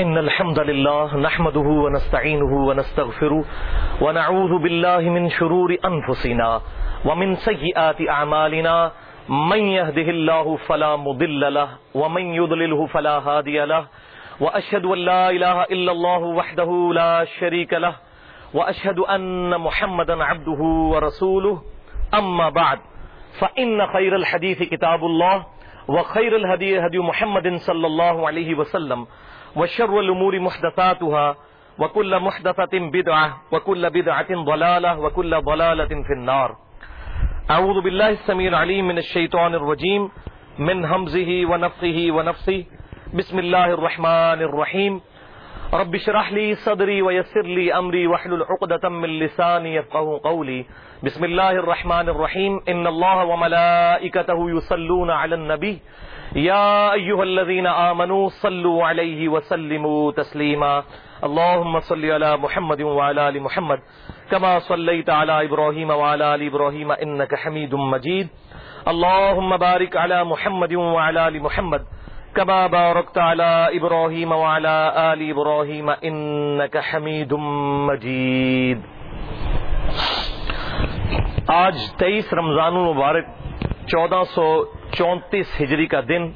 إن الحمد لله نحمده ونستعينه ونستغفره ونعوذ بالله من شرور أنفسنا ومن سيئات أعمالنا من يهده الله فلا مضل له ومن يضلله فلا هادي له وأشهد أن لا إله إلا الله وحده لا شريك له وأشهد أن محمدا عبده ورسوله أما بعد فإن خير الحديث كتاب الله وخير الهدي هدي محمد صلى الله عليه وسلم وشر الأمور محدثاتها وكل محدثة بدعة وكل بدعة ضلالة وكل ضلالة في النار. أعوذ بالله السميع العليم من الشيطان الرجيم، من همزه ونفخه ونفسه. بسم الله الرحمن الرحيم. رب اشرح لي صدري ويسر لي أمري واحلل عقدة من لساني يفقه قولي. بسم الله الرحمن الرحيم. إن الله وملائكته يصلون على النبي. يا أيها الذين آمنوا صلوا عليه وسلموا تسليما. اللهم صل على محمد وعلى آل محمد. كما صليت على إبراهيم وعلى آل إبراهيم إنك حميد مجيد. اللهم بارك على محمد وعلى آل محمد. كما باركت على إبراهيم وعلى آل إبراهيم إنك حميد مجيد. آج تیئیس رمضان المبارک، چودہ سو چونتیس ہجری کا دن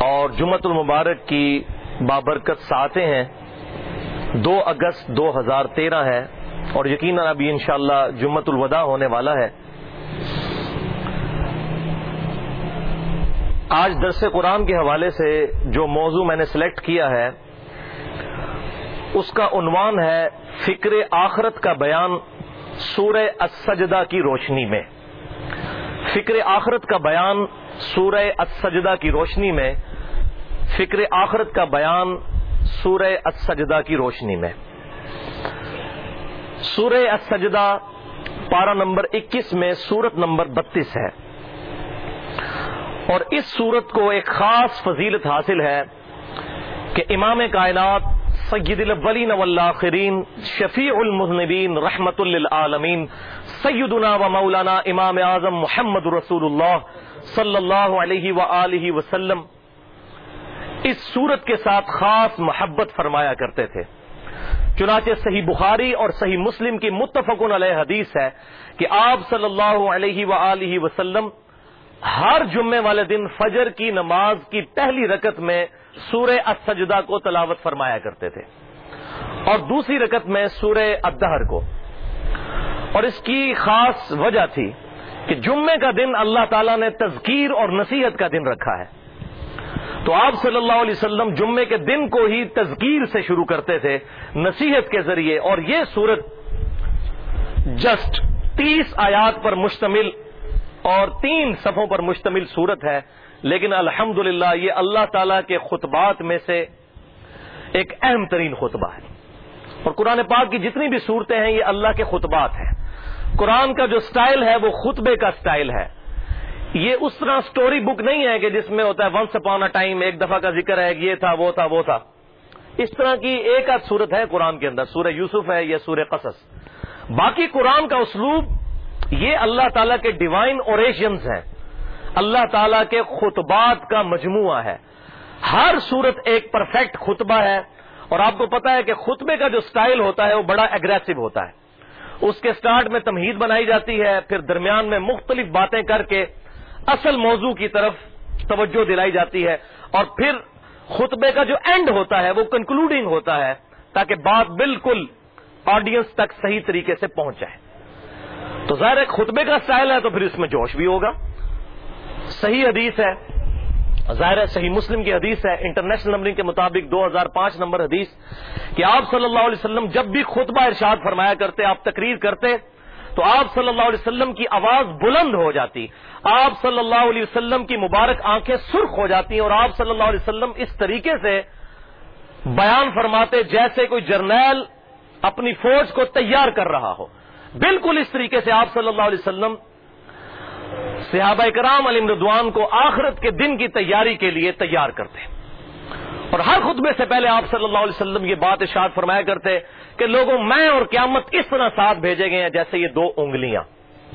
اور جمعت المبارک کی بابرکت ساتیں ہیں۔ دو اگست دو ہزار تیرہ ہے اور یقیناً ابھی انشاءاللہ جمعت الوداع ہونے والا ہے۔ آج درس قرآن کے حوالے سے جو موضوع میں نے سلیکٹ کیا ہے، اس کا عنوان ہے فکر آخرت کا بیان سورہ السجدہ کی روشنی میں۔ فکر آخرت کا بیان سورہ السجدہ کی روشنی میں، فکر آخرت کا بیان سورہ السجدہ کی روشنی میں۔ سورہ السجدہ پارہ نمبر اکیس میں سورت نمبر بتیس ہے۔ اور اس سورت کو ایک خاص فضیلت حاصل ہے کہ امام کائنات سید الاولین والآخرین، شفیع المذنبین، رحمت للعالمین، سیدنا و مولانا امام اعظم محمد رسول اللہ صلی اللہ علیہ وآلہ وسلم اس سورت کے ساتھ خاص محبت فرمایا کرتے تھے۔ چنانچہ صحیح بخاری اور صحیح مسلم کی متفق علیہ حدیث ہے کہ آپ صلی اللہ علیہ وآلہ وسلم ہر جمعے والے دن فجر کی نماز کی پہلی رکت میں سورہ السجدہ کو تلاوت فرمایا کرتے تھے۔ اور دوسری رکت میں سورہ الدہر کو۔ اور اس کی خاص وجہ تھی کہ جمعے کا دن اللہ تعالیٰ نے تذکیر اور نصیحت کا دن رکھا ہے۔ تو آپ صلی اللہ علیہ وسلم جمعے کے دن کو ہی تذکیر سے شروع کرتے تھے نصیحت کے ذریعے۔ اور یہ صورت جسٹ تیس آیات پر مشتمل اور تین صفوں پر مشتمل صورت ہے۔ لیکن الحمد یہ اللہ تعالی کے خطبات میں سے ایک اہم ترین خطبہ ہے۔ اور قرآن پاک کی جتنی بھی صورتیں ہیں، یہ اللہ کے خطبات ہیں۔ قرآن کا جو سٹائل ہے، وہ خطبے کا سٹائل ہے۔ یہ اس طرح سٹوری بک نہیں ہے کہ جس میں ہوتا ہے ونس اپون اے ٹائم ایک دفعہ کا ذکر ہے کہ یہ تھا، وہ تھا وہ تھا۔ اس طرح کی ایک آدھ صورت ہے قرآن کے اندر۔ سورہ یوسف ہے یا سورہ قصص۔ باقی قرآن کا اسلوب، یہ اللہ تعالیٰ کے ڈیوائن اوریشنز ہیں۔ اللہ تعالیٰ کے خطبات کا مجموعہ ہے۔ ہر صورت ایک پرفیکٹ خطبہ ہے اور آپ کو پتا ہے کہ خطبے کا جو سٹائل ہوتا ہے وہ بڑا اگریسو ہوتا ہے۔ اس کے سٹارٹ میں تمہید بنائی جاتی ہے، پھر درمیان میں مختلف باتیں کر کے اصل موضوع کی طرف توجہ دلائی جاتی ہے اور پھر خطبے کا جو اینڈ ہوتا ہے وہ کنکلوڈنگ ہوتا ہے تاکہ بات بالکل آڈینس تک صحیح طریقے سے پہنچ جائے۔ تو ظاہر ایک خطبے کا سٹائل ہے تو پھر اس میں جوش بھی ہوگا۔ صحیح حدیث ہے، ظاہر ہے صحیح مسلم کی حدیث ہے انٹرنیشنل نمبرنگ کے مطابق دو ہزار پانچ نمبر حدیث کہ آپ صلی اللہ علیہ وسلم جب بھی خطبہ ارشاد فرمایا کرتے، آپ تقریر کرتے، تو آپ صلی اللہ علیہ وسلم کی آواز بلند ہو جاتی، آپ صلی اللہ علیہ وسلم کی مبارک آنکھیں سرخ ہو جاتی اور آپ صلی اللہ علیہ وسلم اس طریقے سے بیان فرماتے جیسے کوئی جرنیل اپنی فوج کو تیار کر رہا ہو۔ بالکل اس طریقے سے آپ صلی اللہ علیہ وسلم صحابہ کرام علی مردوان کو آخرت کے دن کی تیاری کے لیے تیار کرتے اور ہر خطبے سے پہلے آپ صلی اللہ علیہ وسلم یہ بات اشاد فرمایا کرتے کہ لوگوں، میں اور قیامت اس طرح ساتھ بھیجے گئے ہیں جیسے یہ دو انگلیاں۔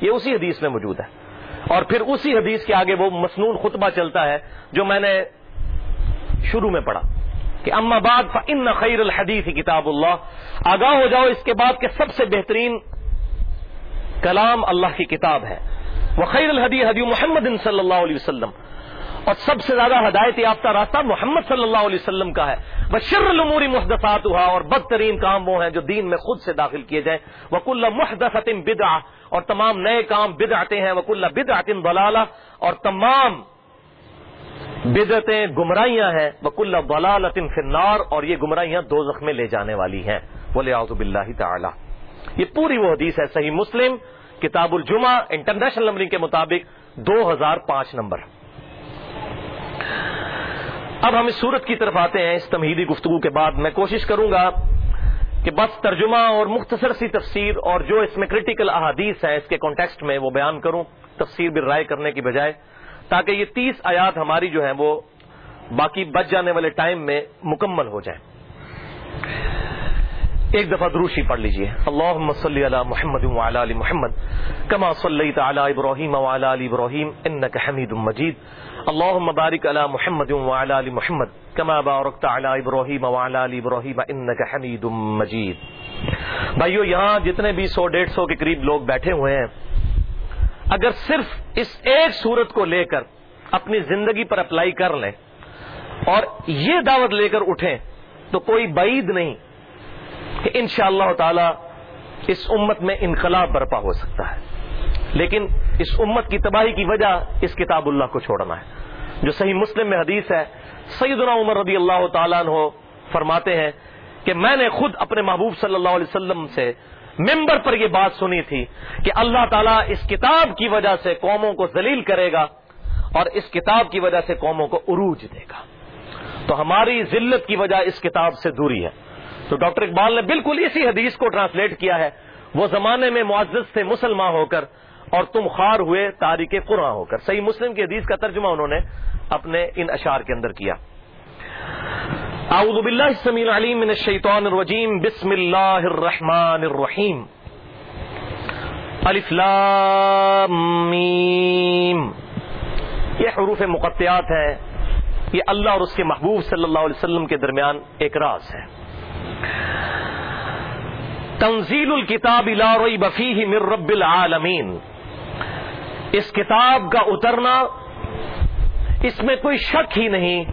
یہ اسی حدیث میں موجود ہے۔ اور پھر اسی حدیث کے آگے وہ مصنون خطبہ چلتا ہے جو میں نے شروع میں پڑھا کہ اما بعد ان خیر الحدیث کتاب اللہ آگاہ ہو جاؤ اس کے بعد کہ سب سے بہترین کلام اللہ کی کتاب ہے۔ وہ خیر الحدی حدی محمد صلی اللہ علیہ وسلم۔ اور سب سے زیادہ ہدایت یافتہ راستہ محمد صلی اللہ علیہ وسلم کا ہے۔ وہ شر الموری محدثات ہوا اور بدترین کام وہ ہیں جو دین میں خود سے داخل کیے جائیں۔ وہ کل محدث بدا اور تمام نئے کام بد آتے ہیں۔ وہ کل بد ضلالہ، اور تمام بدعتیں گمراہیاں ہیں۔ وہ کل ضلالت فنار اور یہ گمراہیاں دو میں لے جانے والی ہیں۔ بولے آزب اللہ تعالی۔ یہ پوری وہ حدیث ہے، صحیح مسلم۔ کتاب الجمہ انٹرنیشنل نمبرنگ کے مطابق دو ہزار پانچ نمبر۔ اب ہم اس صورت کی طرف آتے ہیں، اس تمہیدی گفتگو کے بعد میں کوشش کروں گا کہ بس ترجمہ اور مختصر سی تفسیر اور جو اس میں کریٹیکل احادیث ہیں، اس کے کانٹیکسٹ میں وہ بیان کروں، تفسیر بھی رائے کرنے کی بجائے، تاکہ یہ تیس آیات ہماری جو ہیں وہ باقی بچ جانے والے ٹائم میں مکمل ہو جائیں۔ ایک دفعہ دروشی پڑھ لیجیے۔ اللہ صلی علی محمد وعلی علی محمد، کما صلی تعالی ابراہیم وعلی علی ابراہیم انک حمید مجید۔ اللہ بارک علی محمد وعلی علی محمد، کما بارکت علی ابراہیم وعلی علی ابراہیم انک حمید مجید۔ بھائیو، یہاں جتنے بھی سو ڈیڑھ سو کے قریب لوگ بیٹھے ہوئے ہیں، اگر صرف اس ایک صورت کو لے کر اپنی زندگی پر اپلائی کر لیں اور یہ دعوت لے کر اٹھیں، تو کوئی بعید نہیں کہ ان شاء اللہ تعالی اس امت میں انقلاب برپا ہو سکتا ہے۔ لیکن اس امت کی تباہی کی وجہ اس کتاب اللہ کو چھوڑنا ہے۔ جو صحیح مسلم میں حدیث ہے، سیدنا عمر رضی اللہ تعالیٰ عنہ فرماتے ہیں کہ میں نے خود اپنے محبوب صلی اللہ علیہ وسلم سے ممبر پر یہ بات سنی تھی کہ اللہ تعالیٰ اس کتاب کی وجہ سے قوموں کو ذلیل کرے گا اور اس کتاب کی وجہ سے قوموں کو عروج دے گا۔ تو ہماری ذلت کی وجہ اس کتاب سے دوری ہے۔ تو ڈاکٹر اقبال نے بالکل اسی حدیث کو ٹرانسلیٹ کیا ہے۔ وہ زمانے میں معزز تھے مسلمان ہو کر اور تم خار ہوئے تاریخ قرآن ہو کر۔ صحیح مسلم کی حدیث کا ترجمہ انہوں نے اپنے ان اشار کے اندر کیا۔ اعوذ باللہ السمیع العلیم من الشیطان الرجیم۔ بسم اللہ الرحمن الرحیم۔ الف لام میم۔ یہ حروف مقطعات ہیں۔ یہ اللہ اور اس کے محبوب صلی اللہ علیہ وسلم کے درمیان ایک راز ہے۔ تنزیل الکتاب لا ریب فیہ من رب العالمین۔ اس کتاب کا اترنا اس میں کوئی شک ہی نہیں۔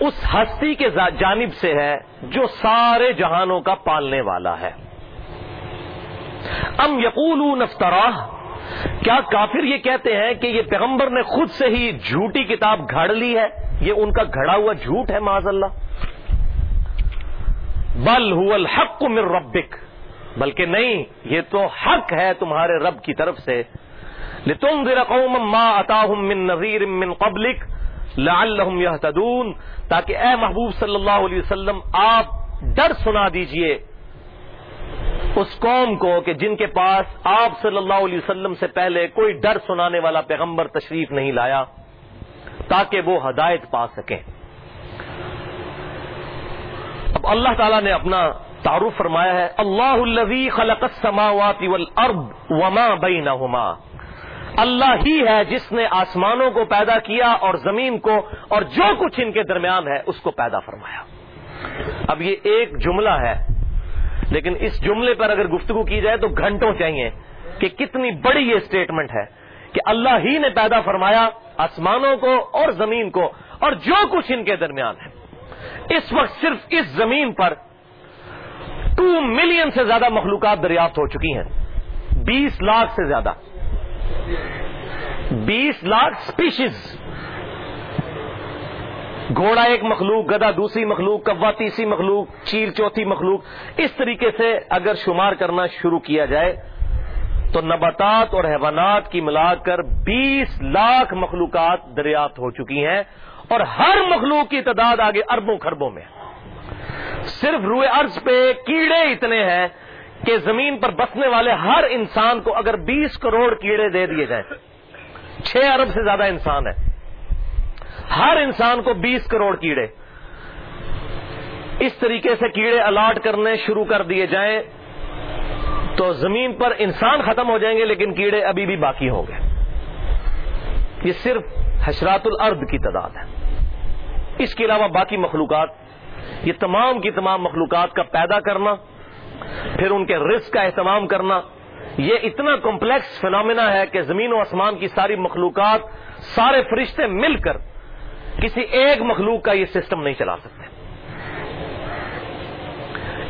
اس ہستی کے جانب سے ہے جو سارے جہانوں کا پالنے والا ہے۔ ام یقول نفتراہ کیا کافر یہ کہتے ہیں کہ یہ پیغمبر نے خود سے ہی جھوٹی کتاب گھڑ لی ہے؟ یہ ان کا گھڑا ہوا جھوٹ ہے معذ اللہ؟ بل هو الحق من ربک۔ بلکہ نہیں، یہ تو حق ہے تمہارے رب کی طرف سے۔ لتنذر قوما ما اتاهم من نذير من قبلك لعلهم يهتدون تاکہ اے محبوب صلی اللہ علیہ وسلم، آپ ڈر سنا دیجیے۔ اس قوم کو کہ جن کے پاس آپ صلی اللہ علیہ وسلم سے پہلے کوئی ڈر سنانے والا پیغمبر تشریف نہیں لایا، تاکہ وہ ہدایت پا سکیں۔ اب اللہ تعالیٰ نے اپنا تعارف فرمایا ہے، اللہ الذي خلق السماوات والارض وما بينهما اللہ ہی ہے جس نے آسمانوں کو پیدا کیا اور زمین کو اور جو کچھ ان کے درمیان ہے اس کو پیدا فرمایا۔ اب یہ ایک جملہ ہے، لیکن اس جملے پر اگر گفتگو کی جائے تو گھنٹوں چاہیے کہ کتنی بڑی یہ اسٹیٹمنٹ ہے کہ اللہ ہی نے پیدا فرمایا آسمانوں کو اور زمین کو اور جو کچھ ان کے درمیان ہے۔ اس وقت صرف اس زمین پر ٹو ملین سے زیادہ مخلوقات دریافت ہو چکی ہیں۔ بیس لاکھ سے زیادہ۔ بیس لاکھ اسپیشیز گھوڑا ایک مخلوق گدا دوسری مخلوق، کوا تیسری مخلوق، چیر چوتھی مخلوق۔ اس طریقے سے اگر شمار کرنا شروع کیا جائے، تو نباتات اور حیوانات کی ملا کر بیس لاکھ مخلوقات دریافت ہو چکی ہیں۔ اور ہر مخلوق کی تعداد آگے اربوں خربوں میں صرف روئے ارض پہ کیڑے اتنے ہیں کہ زمین پر بسنے والے ہر انسان کو اگر بیس کروڑ کیڑے دے دیے جائیں، چھ ارب سے زیادہ انسان ہے ہر انسان کو بیس کروڑ کیڑے۔ اس طریقے سے کیڑے الاٹ کرنے شروع کر دیے جائیں تو زمین پر انسان ختم ہو جائیں گے، لیکن کیڑے ابھی بھی باقی ہوں گے۔ یہ صرف حشرات الارض کی تعداد ہے۔ اس کے علاوہ باقی مخلوقات، یہ تمام کی تمام مخلوقات کا پیدا کرنا، پھر ان کے رزق کا اہتمام کرنا، یہ اتنا کمپلیکس فنامنا ہے کہ زمین و آسمان کی ساری مخلوقات، سارے فرشتے مل کر کسی ایک مخلوق کا یہ سسٹم نہیں چلا سکتے۔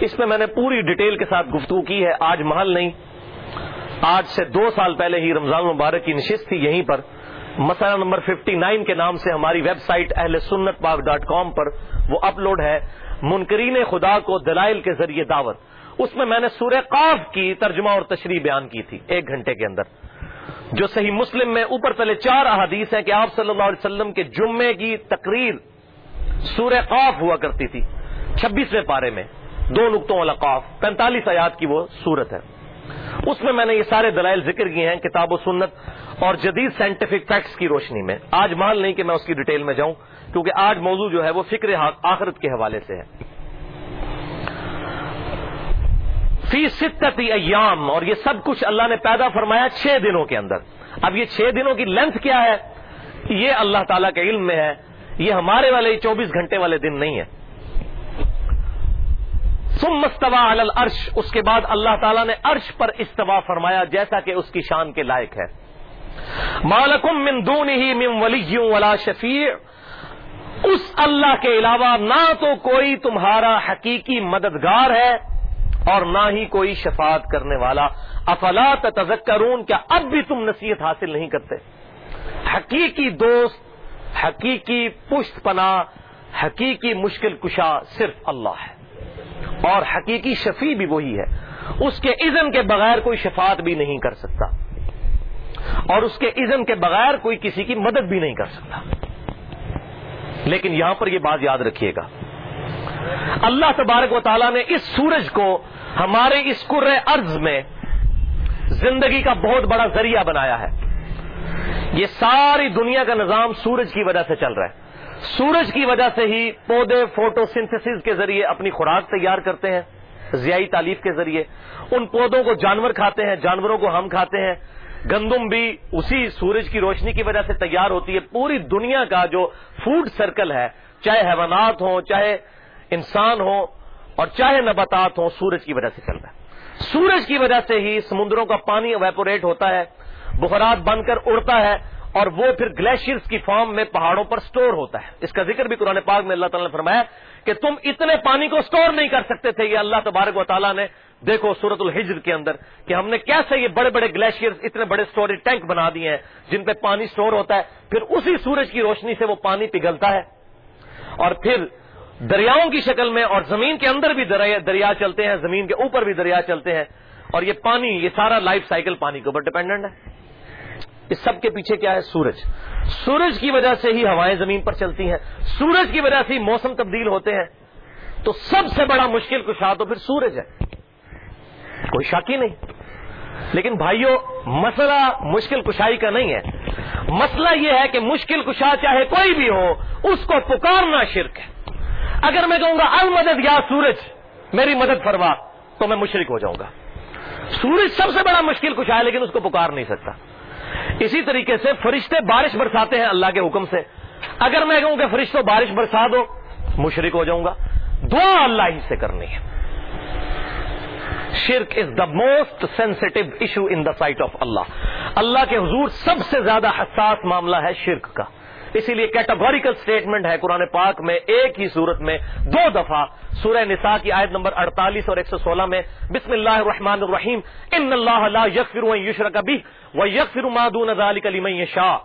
اس میں میں نے پوری ڈیٹیل کے ساتھ گفتگو کی ہے، آج محل نہیں۔ آج سے دو سال پہلے ہی رمضان مبارک کی نشست تھی یہیں پر۔ مسئلہ نمبر ففٹی نائن کے نام سے ہماری ویب سائٹ اہل سنت پاک ڈاٹ کام پر وہ اپلوڈ ہے منکرین خدا کو دلائل کے ذریعے دعوت۔ اس میں میں نے سورہ قاف کی ترجمہ اور تشریح بیان کی تھی ایک گھنٹے کے اندر۔ جو صحیح مسلم میں اوپر تلے چار احادیث ہیں کہ آپ صلی اللہ علیہ وسلم کے جمعے کی تقریر سورہ قاف ہوا کرتی تھی، چھبیسویں پارے میں، دو نقطوں والا قاف، پینتالیس آیات کی وہ صورت ہے۔ اس میں میں نے یہ سارے دلائل ذکر کیے ہیں کتاب و سنت اور جدید سائنٹیفک فیکٹس کی روشنی میں۔ آج مال نہیں کہ میں اس کی ڈیٹیل میں جاؤں، کیونکہ آج موضوع جو ہے وہ فکر آخرت کے حوالے سے ہے۔ فی ستتی ایام، اور یہ سب کچھ اللہ نے پیدا فرمایا چھ دنوں کے اندر۔ اب یہ چھ دنوں کی لینتھ کیا ہے؟ یہ اللہ تعالیٰ کے علم میں ہے۔ یہ ہمارے والے چوبیس گھنٹے والے دن نہیں ہے۔ سم مستوا الرش اس کے بعد اللہ تعالیٰ نے عرش پر استوا فرمایا، جیسا کہ اس کی شان کے لائق ہے۔ مالکم من دون ہی من ولی ولا شفیع۔ اس اللہ کے علاوہ نہ تو کوئی تمہارا حقیقی مددگار ہے اور نہ ہی کوئی شفاعت کرنے والا۔ افلا تذکرون کیا اب بھی تم نصیحت حاصل نہیں کرتے؟ حقیقی دوست، حقیقی پشت پناہ، حقیقی مشکل کشا صرف اللہ ہے۔ اور حقیقی شفیع بھی وہی ہے۔ اس کے اذن کے بغیر کوئی شفاعت بھی نہیں کر سکتا۔ اور اس کے اذن کے بغیر کوئی کسی کی مدد بھی نہیں کر سکتا۔ لیکن یہاں پر یہ بات یاد رکھیے گا۔ اللہ تبارک و تعالیٰ نے اس سورج کو ہمارے اس کر ارض میں زندگی کا بہت بڑا ذریعہ بنایا ہے۔ یہ ساری دنیا کا نظام سورج کی وجہ سے چل رہا ہے۔ سورج کی وجہ سے ہی پودے فوٹو سنتھس کے ذریعے اپنی خوراک تیار کرتے ہیں ضیائی تعلیف کے ذریعے۔ ان پودوں کو جانور کھاتے ہیں، جانوروں کو ہم کھاتے ہیں۔ گندم بھی اسی سورج کی روشنی کی وجہ سے تیار ہوتی ہے۔ پوری دنیا کا جو فوڈ سرکل ہے، چاہے حیوانات ہوں، چاہے انسان ہو اور چاہے نباتات ہوں، سورج کی وجہ سے چل رہا ہے۔ سورج کی وجہ سے ہی سمندروں کا پانی ویپوریٹ ہوتا ہے، بخارات بن کر اڑتا ہے۔ اور وہ پھر گلیشیئرس کی فارم میں پہاڑوں پر سٹور ہوتا ہے۔ اس کا ذکر بھی قرآن پاک میں اللہ تعالیٰ نے فرمایا کہ تم اتنے پانی کو سٹور نہیں کر سکتے تھے، یہ اللہ تبارک و تعالیٰ نے دیکھو سورت الحجر کے اندر کہ ہم نے کیسے یہ بڑے بڑے گلیشیئر اتنے بڑے سٹوریج ٹینک بنا دیے ہیں جن پہ پانی سٹور ہوتا ہے۔ پھر اسی سورج کی روشنی سے وہ پانی پگھلتا ہے۔ اور پھر دریاؤں کی شکل میں اور زمین کے اندر بھی دریا چلتے ہیں، زمین کے اوپر بھی دریا چلتے ہیں۔ اور یہ پانی، یہ سارا لائف سائیکل پانی کے اوپر ڈپینڈنٹ ہے۔ اس سب کے پیچھے کیا ہے؟ سورج۔ سورج کی وجہ سے ہی ہوائیں زمین پر چلتی ہیں۔ سورج کی وجہ سے ہی موسم تبدیل ہوتے ہیں۔ تو سب سے بڑا مشکل کشا تو پھر سورج ہے۔ کوئی شاکی نہیں۔ لیکن بھائیوں مسئلہ مشکل کشائی کا نہیں ہے۔ مسئلہ یہ ہے کہ مشکل کشا چاہے کوئی بھی ہو، اس کو پکارنا شرک ہے۔ اگر میں کہوں گا المدد یا سورج، میری مدد فرما، تو میں مشرک ہو جاؤں گا۔ سورج سب سے بڑا مشکل کچھ ہے، لیکن اس کو پکار نہیں سکتا۔ اسی طریقے سے فرشتے بارش برساتے ہیں اللہ کے حکم سے۔ اگر میں کہوں کہ فرشتوں بارش برسا دو، مشرک ہو جاؤں گا۔ دعا اللہ ہی سے کرنی ہے۔ شرک is the most sensitive issue in the sight of اللہ اللہ کے حضور سب سے زیادہ حساس معاملہ ہے شرک کا۔ اسی لیے کیٹاگوریکل سٹیٹمنٹ ہے قرآن پاک میں ایک ہی صورت میں دو دفعہ سورہ نساء کی آیت نمبر 48 اور 116 میں بسم اللہ الرحمن الرحیم، ان اللہ لا یغفر و یشرک به و یغفر ما دون ذلك لمن یشاء۔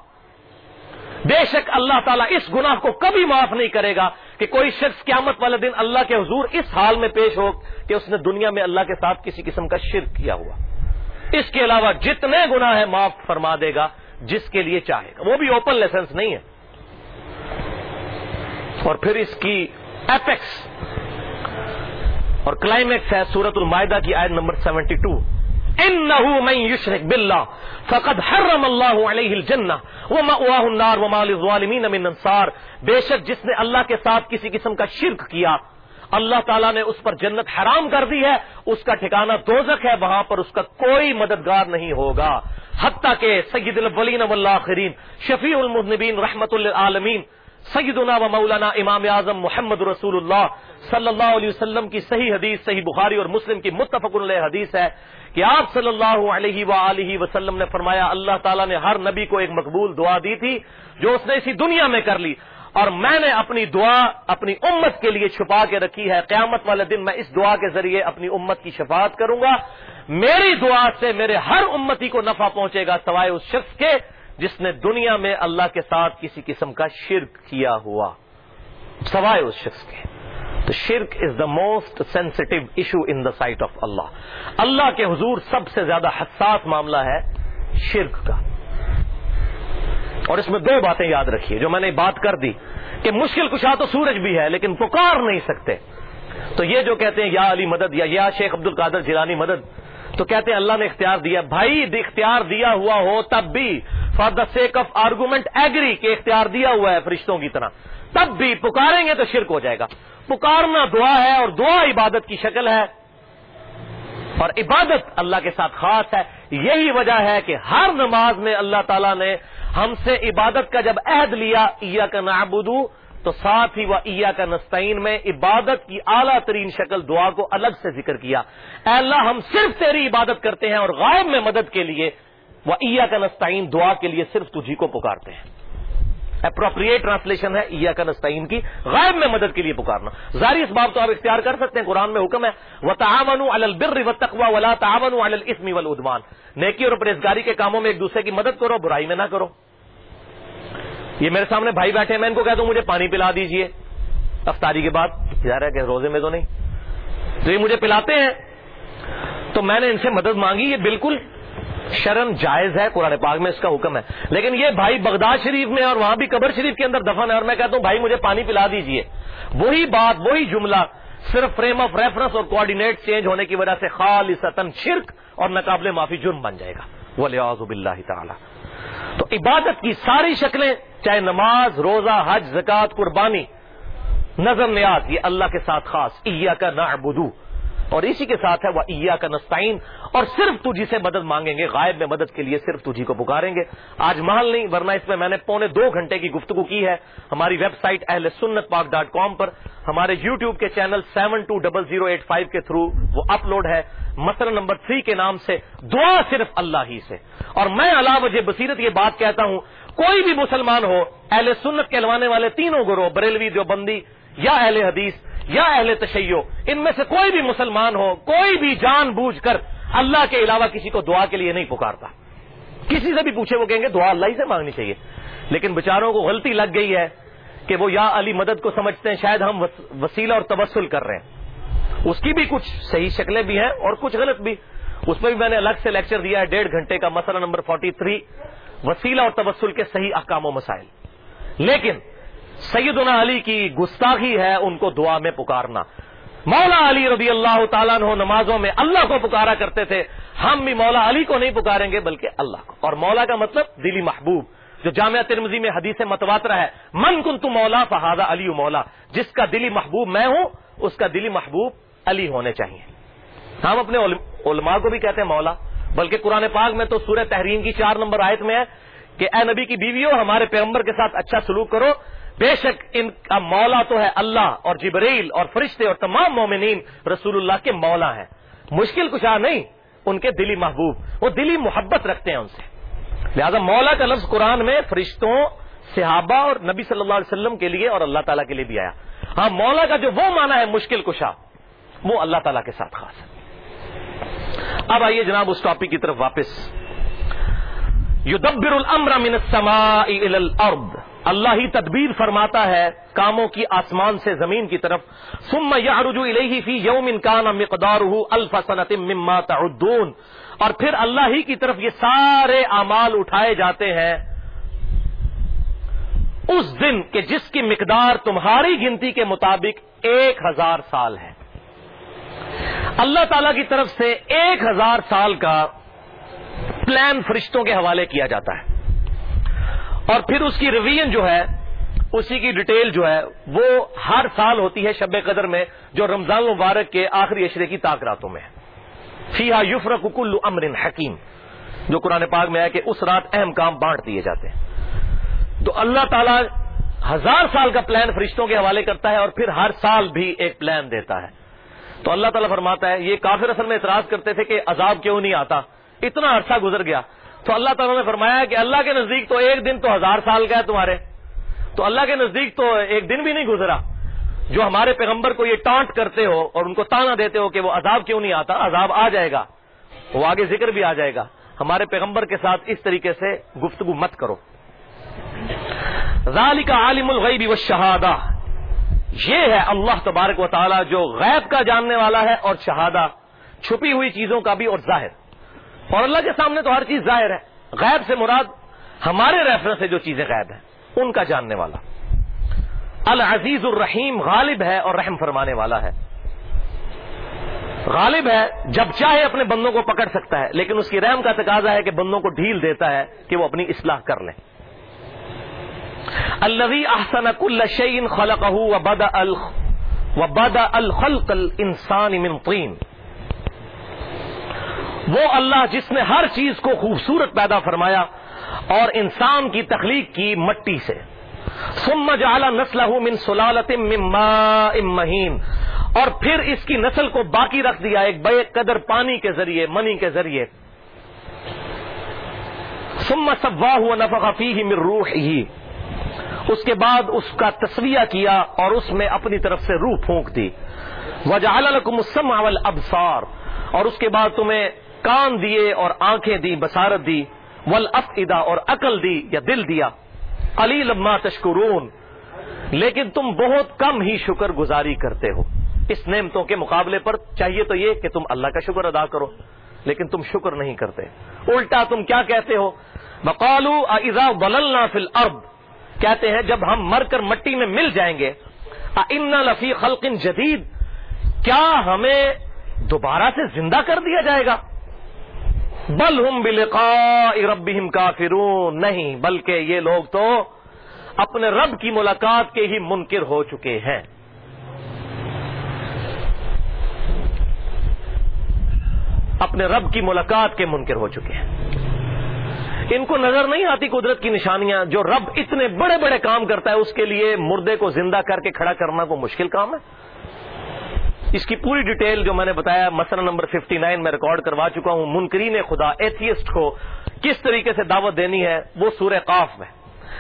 بے شک اللہ تعالیٰ اس گناہ کو کبھی معاف نہیں کرے گا کہ کوئی شخص قیامت والے دن اللہ کے حضور اس حال میں پیش ہو کہ اس نے دنیا میں اللہ کے ساتھ کسی قسم کا شرک کیا ہوا۔ اس کے علاوہ جتنے گناہ ہیں معاف فرما دے گا جس کے لیے چاہے گا۔ وہ بھی اوپن لائسنس نہیں ہے اور پھر اس کی ایپیکس اور کلائمیکس ہے سورت المائدہ کی آیت نمبر سیونٹی ٹو ان نہ یشرک بلّہ فقط حرم اللہ علیہ الجنہ وہ النار و مال من انصار بے شک جس نے اللہ کے ساتھ کسی قسم کا شرک کیا، اللہ تعالیٰ نے اس پر جنت حرام کر دی ہے، اس کا ٹھکانہ دوزک ہے، وہاں پر اس کا کوئی مددگار نہیں ہوگا۔ حتیٰ کہ سید الاولین والآخرین شفیع المذنبین رحمت للعالمین سیدنا و مولانا امام اعظم محمد رسول اللہ صلی اللہ علیہ وسلم کی صحیح حدیث، صحیح بخاری اور مسلم کی متفق علیہ حدیث ہے کہ آپ صلی اللہ علیہ و وسلم نے فرمایا، اللہ تعالیٰ نے ہر نبی کو ایک مقبول دعا دی تھی جو اس نے اسی دنیا میں کر لی۔ اور میں نے اپنی دعا اپنی امت کے لیے چھپا کے رکھی ہے۔ قیامت والے دن میں اس دعا کے ذریعے اپنی امت کی شفاعت کروں گا۔ میری دعا سے میرے ہر امتی کو نفع پہنچے گا سوائے اس شخص کے۔ جس نے دنیا میں اللہ کے ساتھ کسی قسم کا شرک کیا ہوا، سوائے اس شخص کے۔ تو شرک is the most sensitive issue in the sight of اللہ اللہ کے حضور سب سے زیادہ حساس معاملہ ہے شرک کا۔ اور اس میں دو باتیں یاد رکھیے جو میں نے بات کر دی، کہ مشکل کشا تو سورج بھی ہے، لیکن پکار نہیں سکتے۔ تو یہ جو کہتے ہیں یا علی مدد یا یا شیخ عبد القادر جیلانی مدد تو کہتے ہیں اللہ نے اختیار دیا، بھائی اختیار دیا ہوا ہو تب بھی for the sake of argument agree کہ اختیار دیا ہوا ہے فرشتوں کی طرح۔ تب بھی پکاریں گے تو شرک ہو جائے گا۔ پکارنا دعا ہے اور دعا عبادت کی شکل ہے۔ اور عبادت اللہ کے ساتھ خاص ہے۔ یہی وجہ ہے کہ ہر نماز میں اللہ تعالیٰ نے ہم سے عبادت کا جب عہد لیا کا نابودو تو ساتھ ہی وہ ایا کا نستعین میں عبادت کی اعلیٰ ترین شکل دعا کو الگ سے ذکر کیا۔ اے اللہ، ہم صرف تیری عبادت کرتے ہیں اور غائب میں مدد کے لیے وہ ایا کا نستعین دعا کے لیے صرف تجھی کو پکارتے ہیں۔ اپروپریٹ ٹرانسلیشن ہے ایا کا نستعین کی، غائب میں مدد کے لیے پکارنا۔ ظاہر اس بات تو آپ اختیار کر سکتے ہیں، قرآن میں حکم ہے وہ تعاون البر و تقوا ولا تعاون السمی ولادمان نیکی اور پرہزگاری کے کاموں میں ایک دوسرے کی مدد کرو، برائی میں نہ کرو۔ یہ میرے سامنے بھائی بیٹھے میں ان کو کہتا ہوں مجھے پانی پلا دیجیے۔ افطاری کے بعد جا رہا ہے کہ روزے میں تو نہیں۔ تو یہ مجھے پلاتے ہیں۔ تو میں نے ان سے مدد مانگی، یہ بالکل شرم جائز ہے، قرآن پاک میں اس کا حکم ہے۔ لیکن یہ بھائی بغداد شریف میں اور وہاں بھی قبر شریف کے اندر دفن ہے اور میں کہتا ہوں، بھائی مجھے پانی پلا دیجیے۔ وہی بات، وہی جملہ صرف فریم آف ریفرنس اور کوآڈینیٹ چینج ہونے کی وجہ سے خالص شرک اور نقابل معافی جرم بن جائے گا۔ وہ اللہ تعالی تو عبادت کی ساری شکلیں، چاہے نماز، روزہ، حج، زکوٰۃ، قربانی، نظر نیاز، یہ اللہ کے ساتھ خاص ایا کا نہ اور اسی کے ساتھ ہے وہ ایا کا نستعین اور صرف تجھی سے مدد مانگیں گے، غائب میں مدد کے لیے صرف تجھی کو پکاریں گے۔ آج محل نہیں، ورنہ اس میں میں نے پونے دو گھنٹے کی گفتگو کی ہے۔ ہماری ویب سائٹ اہل سنت پاک ڈاٹ کام پر، ہمارے یو ٹیوب کے channel seven two double zero eight five کے تھرو وہ اپلوڈ ہے۔ مسئلہ نمبر تھری کے نام سے، دعا صرف اللہ ہی سے۔ اور میں علاوہ وجہ بصیرت یہ بات کہتا ہوں، کوئی بھی مسلمان ہو اہل سنت کہلوانے والے تینوں گروہ، بریلوی دیوبندی یا اہل حدیث یا اہل تشیو ان میں سے کوئی بھی مسلمان ہو، کوئی بھی جان بوجھ کر اللہ کے علاوہ کسی کو دعا کے لیے نہیں پکارتا۔ کسی سے بھی پوچھے وہ کہیں گے، دعا اللہ ہی سے مانگنی چاہیے۔ لیکن بچاروں کو غلطی لگ گئی ہے کہ وہ یا علی مدد کو سمجھتے ہیں، شاید ہم وسیلہ اور تبسل کر رہے ہیں۔ اس کی بھی کچھ صحیح شکلیں بھی ہیں اور کچھ غلط بھی۔ اس میں بھی میں نے الگ سے لیکچر دیا ہے ڈیڑھ گھنٹے کا، مسئلہ نمبر فورٹی تھری وسیلہ اور تبسل کے صحیح احکام و مسائل۔ لیکن سیدنا علی کی گستاخی ہے ان کو دعا میں پکارنا۔ مولا علی رضی اللہ تعالیٰ عنہ نمازوں میں اللہ کو پکارا کرتے تھے۔ ہم بھی مولا علی کو نہیں پکاریں گے بلکہ اللہ کو۔ اور مولا کا مطلب دلی محبوب، جو جامعہ ترمزی میں حدیث متواتر ہے۔ من کن تو مولا فہذا علی مولا، جس کا دلی محبوب میں ہوں، اس کا دلی محبوب علی ہونے چاہیے۔ ہم اپنے علماء کو بھی کہتے ہیں مولا، بلکہ قرآن پاک میں تو سورہ تحریم کی چار نمبر آیت میں ہے کہ اے نبی کی بیویوں، ہمارے پیغمبر کے ساتھ اچھا سلوک کرو۔ بے شک ان کا مولا تو ہے اللہ اور جبریل اور فرشتے اور تمام مومنین رسول اللہ کے مولا ہیں۔ مشکل کچھ نہیں، ان کے دلی محبوب، وہ دلی محبت رکھتے ہیں ان سے۔ لہذا مولا کا لفظ قرآن میں فرشتوں، صحابہ اور نبی صلی اللہ علیہ وسلم کے لیے اور اللہ تعالیٰ کے لیے بھی آیا۔ ہاں مولا کا جو وہ مانا ہے مشکل کشا، وہ اللہ تعالیٰ کے ساتھ خاص ہے۔ اب آئیے جناب اس ٹاپک کی طرف واپس۔ یدبر الامر من السماء الى الارض۔ اللہ ہی تدبیر فرماتا ہے کاموں کی آسمان سے زمین کی طرف۔ ثم یعرج الیہ فی یوم کان مقدارہ الف سنۃ مما تعدون۔ اور پھر اللہ ہی کی طرف یہ سارے اعمال اٹھائے جاتے ہیں۔ اس دن کہ جس کی مقدار تمہاری گنتی کے مطابق ایک ہزار سال ہے۔ اللہ تعالی کی طرف سے ایک ہزار سال کا پلان فرشتوں کے حوالے کیا جاتا ہے۔ اور پھر اس کی ریویژن جو ہے، اسی کی ڈیٹیل جو ہے، وہ ہر سال ہوتی ہے شب قدر میں، جو رمضان مبارک کے آخری اشرے کی تاکراتوں میں فیحا یفر کل امر حکیم، جو قرآن پاک میں ہے کہ اس رات اہم کام بانٹ دیے جاتے ہیں۔ تو اللہ تعالی ہزار سال کا پلان فرشتوں کے حوالے کرتا ہے اور پھر ہر سال بھی ایک پلان دیتا ہے۔ تو اللہ تعالیٰ فرماتا ہے، یہ کافر اصل میں اعتراض کرتے تھے کہ عذاب کیوں نہیں آتا؟ اتنا عرصہ گزر گیا۔ تو اللہ تعالیٰ نے فرمایا کہ اللہ کے نزدیک تو ایک دن تو ہزار سال کا ہے تمہارے۔ تو اللہ کے نزدیک تو ایک دن بھی نہیں گزرا۔ جو ہمارے پیغمبر کو یہ ٹانٹ کرتے ہو اور ان کو تانا دیتے ہو کہ وہ عذاب کیوں نہیں آتا، عذاب آ جائے گا۔ وہ آگے ذکر بھی آ جائے گا۔ ہمارے پیغمبر کے ساتھ اس طریقے سے گفتگو مت کرو۔ ذالک عالم الغیب و شہادہ یہ ہے اللہ تبارک و تعالی جو غیب کا جاننے والا ہے اور شہادہ، چھپی ہوئی چیزوں کا بھی اور ظاہر۔ اور اللہ کے سامنے تو ہر چیز ظاہر ہے۔ غیب سے مراد ہمارے ریفرنس سے جو چیزیں غیب ہیں، ان کا جاننے والا۔ العزیز الرحیم غالب ہے اور رحم فرمانے والا ہے۔ غالب ہے، جب چاہے اپنے بندوں کو پکڑ سکتا ہے، لیکن اس کی رحم کا تقاضا ہے کہ بندوں کو ڈھیل دیتا ہے کہ وہ اپنی اصلاح کر لیں۔ الوی احسن کل شعین خلق و بد الخلق انسان طین۔ وہ اللہ جس نے ہر چیز کو خوبصورت پیدا فرمایا اور انسان کی تخلیق کی مٹی سے۔ ثم جعل نسلہ من سلالت من ماء مہین۔ اور پھر اس کی نسل کو باقی رکھ دیا ایک بے قدر پانی کے ذریعے، منی کے ذریعے۔ ثم سواہ ونفخ فیہ من روحہ۔ اس کے بعد اس کا تصویہ کیا اور اس میں اپنی طرف سے روح پھونک دی۔ وجعل لكم السمع والابصار۔ اور اس کے بعد تمہیں کان دیے اور آنکھیں دی بصارت دی، والافئدہ اور عقل دی یا دل دیا۔ علی لما تشکرون۔ لیکن تم بہت کم ہی شکر گزاری کرتے ہو۔ اس نعمتوں کے مقابلے پر چاہیے تو یہ کہ تم اللہ کا شکر ادا کرو، لیکن تم شکر نہیں کرتے۔ الٹا تم کیا کہتے ہو؟ بقالو ازا وللنا فی الارض۔ کہتے ہیں، جب ہم مر کر مٹی میں مل جائیں گے ان لفی خلق جدید۔ کیا ہمیں دوبارہ سے زندہ کر دیا جائے گا؟ بل ہم بلقاء ربهم کافرون، نہیں، بلکہ یہ لوگ تو اپنے رب کی ملاقات کے ہی منکر ہو چکے ہیں۔ اپنے رب کی ملاقات کے منکر ہو چکے ہیں۔ ان کو نظر نہیں آتی قدرت کی نشانیاں، جو رب اتنے بڑے بڑے کام کرتا ہے، اس کے لیے مردے کو زندہ کر کے کھڑا کرنا کو مشکل کام ہے؟ اس کی پوری ڈیٹیل جو میں نے بتایا مسئلہ نمبر 59 میں ریکارڈ کروا چکا ہوں، منکرین خدا، ایتھیسٹ کو کس طریقے سے دعوت دینی ہے، وہ سورہ قاف میں۔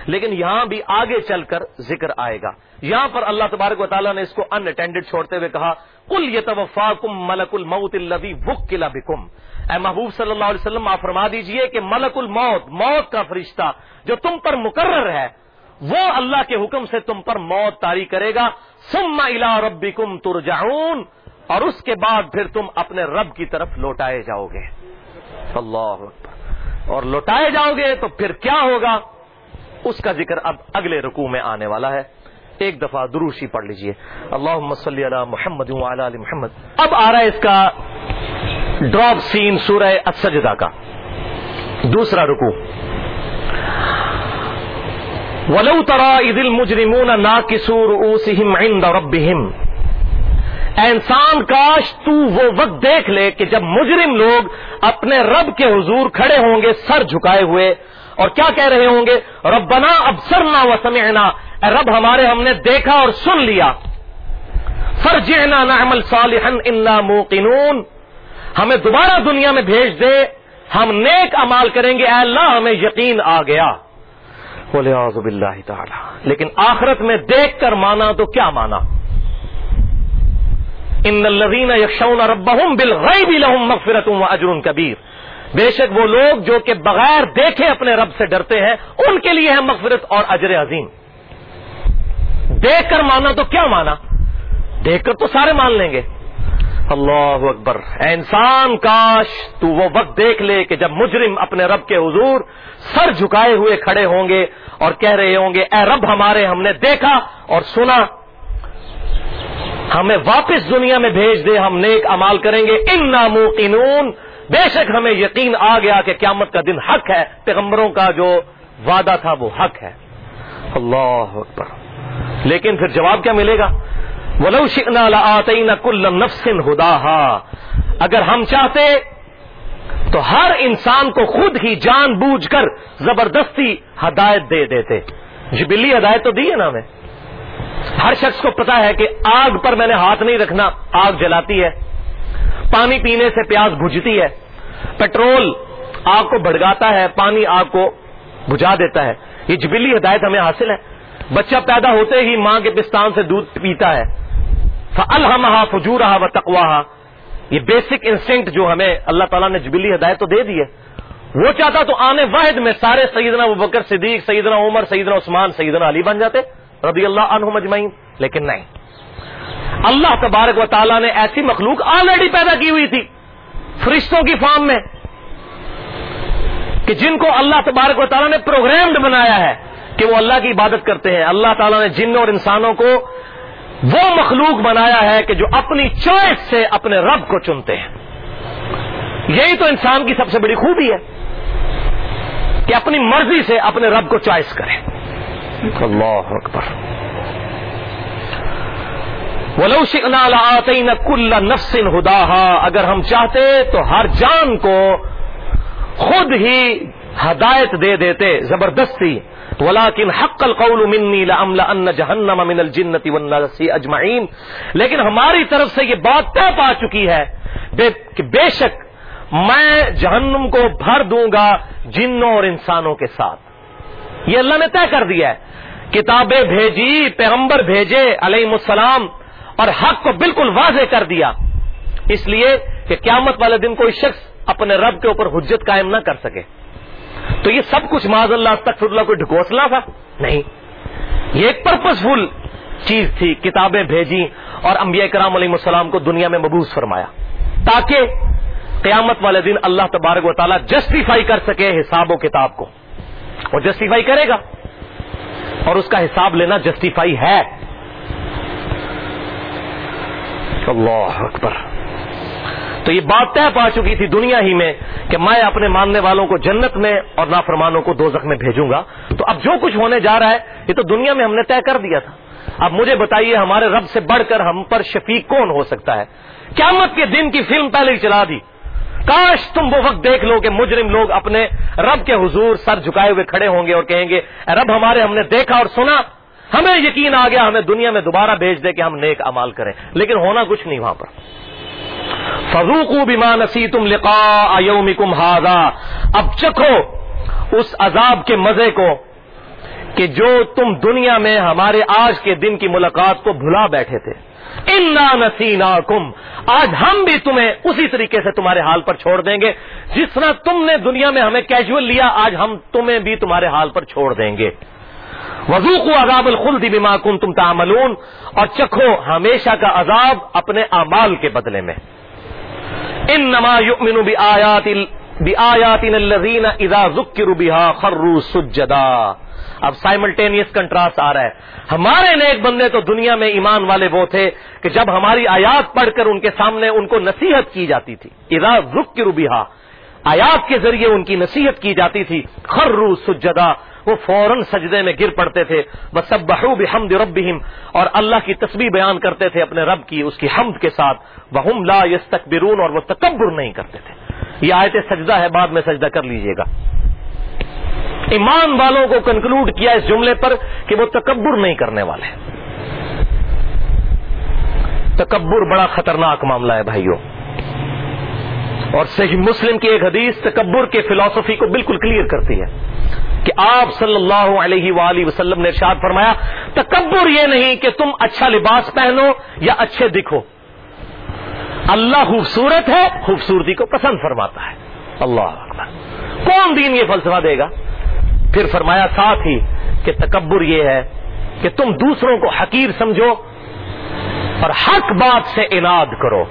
لیکن یہاں بھی آگے چل کر ذکر آئے گا۔ یہاں پر اللہ تبارک و تعالیٰ نے اس کو ان اٹینڈڈ چھوڑتے ہوئے کہا کل یہ توفا کم ملک الموت البی بک قلعہ بکم اے محبوب صلی اللہ علیہ وسلم، آپ فرما دیجیے کہ ملک الموت، موت کا فرشتہ جو تم پر مقرر ہے وہ اللہ کے حکم سے تم پر موت تاری کرے گا۔ سم الا ربی کم اور اس کے بعد پھر تم اپنے رب کی طرف لوٹائے جاؤ گے۔ اللہ اور لوٹائے جاؤ گے تو پھر کیا ہوگا؟ اس کا ذکر اب اگلے رکوع میں آنے والا ہے۔ ایک دفعہ دروشی پڑھ لیجیے۔ اللہ مسلی علی محمد علی محمد۔ اب آ رہا ہے اس کا ڈراپ سین سورہ السجدہ کا۔ دوسرا رکو ولو ترا عید المجرمون نا کسور اوسم عند ربهم. اے انسان کاش تو وہ وقت دیکھ لے کہ جب مجرم لوگ اپنے رب کے حضور کھڑے ہوں گے، سر جھکائے ہوئے، اور کیا کہہ رہے ہوں گے؟ ربنا ابصرنا وسمعنا۔ اے رب، ہمارے ہم نے دیکھا اور سن لیا۔ فرجعنا نعمل صالحا انا موقنون۔ ہمیں دوبارہ دنیا میں بھیج دے۔ ہم نیک امال کریں گے۔ اے اللہ، ہمیں یقین آ گیا۔ بولے آزب اللہ تعالی۔ لیکن آخرت میں دیکھ کر مانا تو کیا مانا؟ ان الذين يخشون ربهم بالغيب لهم مغفرة واجر كبير بے شک وہ لوگ جو کہ بغیر دیکھے اپنے رب سے ڈرتے ہیں، ان کے لیے ہے مغفرت اور اجر عظیم۔ دیکھ کر مانا تو کیا مانا؟ دیکھ کر تو سارے مان لیں گے۔ اللہ اکبر۔ اے انسان کاش، تو وہ وقت دیکھ لے کہ جب مجرم اپنے رب کے حضور سر جھکائے ہوئے کھڑے ہوں گے اور کہہ رہے ہوں گے، اے رب ہمارے ہم نے دیکھا اور سنا، ہمیں واپس دنیا میں بھیج دے، ہم نیک امال کریں گے۔ ان نامو بے شک ہمیں یقین آ گیا کہ قیامت کا دن حق ہے۔ پیغمبروں کا جو وعدہ تھا وہ حق ہے۔ اللہ اکبر۔ لیکن پھر جواب کیا ملے گا؟ ولو شئنا لآتینا کل نفس ہداہا۔ اگر ہم چاہتے تو ہر انسان کو خود ہی جان بوجھ کر زبردستی ہدایت دے دیتے۔ جبلی ہدایت تو دی ہے نا ہمیں ہر شخص کو پتا ہے کہ آگ پر میں نے ہاتھ نہیں رکھنا، آگ جلاتی ہے۔ پانی پینے سے پیاس بجھتی ہے۔ پیٹرول آگ کو بڑگاتا ہے، پانی آگ کو بجھا دیتا ہے۔ یہ جبلی ہدایت ہمیں حاصل ہے۔ بچہ پیدا ہوتے ہی ماں کے پستان سے دودھ پیتا ہے۔ الحمہ فجور و تقواہ یہ بیسک انسٹنکٹ جو ہمیں اللہ تعالیٰ نے جبلی ہدایت تو دے دی ہے۔ وہ چاہتا تو آنے واحد میں سارے سیدنا ابو بکر صدیق، سیدنا عمر، سیدنا عثمان، سیدنا علی بن جاتے رضی اللہ عنہ مجمعین لیکن نہیں۔ اللہ تبارک و تعالیٰ نے ایسی مخلوق آلریڈی پیدا کی ہوئی تھی، فرشتوں کی فارم میں، کہ جن کو اللہ تبارک و تعالیٰ نے پروگرامڈ بنایا ہے کہ وہ اللہ کی عبادت کرتے ہیں۔ اللہ تعالیٰ نے جن اور انسانوں کو وہ مخلوق بنایا ہے کہ جو اپنی چوائس سے اپنے رب کو چنتے ہیں۔ یہی تو انسان کی سب سے بڑی خوبی ہے کہ اپنی مرضی سے اپنے رب کو چوائس کرے۔ اللہ اکبر۔ ولو شئنا لآتین کل نفس ہداہا۔ اگر ہم چاہتے تو ہر جان کو خود ہی ہدایت دے دیتے، زبردستی۔ ولیکن حق القول منی لأملأن جہنم من الجنت والناس اجمعین۔ لیکن ہماری طرف سے یہ بات طے پا چکی ہے کہ بے شک میں جہنم کو بھر دوں گا جنوں اور انسانوں کے ساتھ۔ یہ اللہ نے طے کر دیا ہے۔ کتابیں بھیجی، پیغمبر بھیجے علیہ السلام اور حق کو بالکل واضح کر دیا۔ اس لیے کہ قیامت والے دن کوئی شخص اپنے رب کے اوپر حجت قائم نہ کر سکے۔ تو یہ سب کچھ معذ اللہ تک اللہ کوئی ڈھکوسلا تھا؟ نہیں. یہ ایک پرپز فل چیز تھی، کتابیں بھیجی اور انبیاء کرام علیہ السلام کو دنیا میں مبوس فرمایا۔ تاکہ قیامت والے دن اللہ تبارک و تعالیٰ جسٹیفائی کر سکے حساب و کتاب کو۔ اور جسٹیفائی کرے گا۔ اور اس کا حساب لینا جسٹیفائی ہے۔ اللہ اکبر۔ تو یہ بات طے پا چکی تھی دنیا ہی میں کہ میں اپنے ماننے والوں کو جنت میں اور نافرمانوں کو دو میں بھیجوں گا۔ تو اب جو کچھ ہونے جا رہا ہے، یہ تو دنیا میں ہم نے طے کر دیا تھا۔ اب مجھے بتائیے، ہمارے رب سے بڑھ کر ہم پر شفیق کون ہو سکتا ہے؟ قیامت کے دن کی فلم پہلے ہی چلا دی۔ کاش تم وہ وقت دیکھ لو کہ مجرم لوگ اپنے رب کے حضور سر جھکائے ہوئے کھڑے ہوں گے اور کہیں گے رب، ہمارے ہم نے دیکھا اور سنا۔ ہمیں یقین آ گیا، ہمیں دنیا میں دوبارہ بھیج دے کہ ہم نیک امال کریں۔ لیکن ہونا کچھ نہیں وہاں پر۔ فروخو بیما نسی تم لکھا یوم کم اب چکھو اس عذاب کے مزے کو کہ جو تم دنیا میں ہمارے آج کے دن کی ملاقات کو بھلا بیٹھے تھے۔ انا نسینا کم آج ہم بھی تمہیں اسی طریقے سے تمہارے حال پر چھوڑ دیں گے۔ جس طرح تم نے دنیا میں ہمیں کیجول لیا، آج ہم تمہیں بھی تمہارے حال پر چھوڑ دیں گے۔ وضو کو عذاب الخلد بما کم تم تعملون۔ اور چکھو ہمیشہ کا عذاب اپنے اعمال کے بدلے میں۔ ان نما یؤمن بآیات بآیات الذین اذا ذکروا بها خروا سجدا۔ اب سائملٹینیس کنٹراسٹ آ رہا ہے۔ ہمارے نیک بندے تو دنیا میں ایمان والے وہ تھے کہ جب ہماری آیات پڑھ کر ان کے سامنے ان کو نصیحت کی جاتی تھی۔ اذا ذکروا بها آیات کے ذریعے ان کی نصیحت کی جاتی تھی۔ خرو سجدا۔ وہ فوراً سجدے میں گر پڑتے تھے۔ بس سب بحو بحمد ربہم۔ اور اللہ کی تسبیح بیان کرتے تھے اپنے رب کی، اس کی حمد کے ساتھ۔ وہ لا یس اور وہ تکبر نہیں کرتے تھے۔ یہ آیت سجدہ ہے، بعد میں سجدہ کر لیجیے گا۔ ایمان والوں کو کنکلوڈ کیا اس جملے پر کہ وہ تکبر نہیں کرنے والے۔ تکبر بڑا خطرناک معاملہ ہے بھائیوں اور صحیح مسلم کی ایک حدیث تکبر کے فلسفی کو بالکل کلیئر کرتی ہے کہ آپ صلی اللہ علیہ وآلہ وسلم نے ارشاد فرمایا، تکبر یہ نہیں کہ تم اچھا لباس پہنو یا اچھے دکھو۔ اللہ خوبصورت ہے، خوبصورتی کو پسند فرماتا ہے۔ اللہ کون دین یہ فلسفہ دے گا؟ پھر فرمایا، ساتھ ہی کہ تکبر یہ ہے کہ تم دوسروں کو حقیر سمجھو اور حق بات سے اناد کرو۔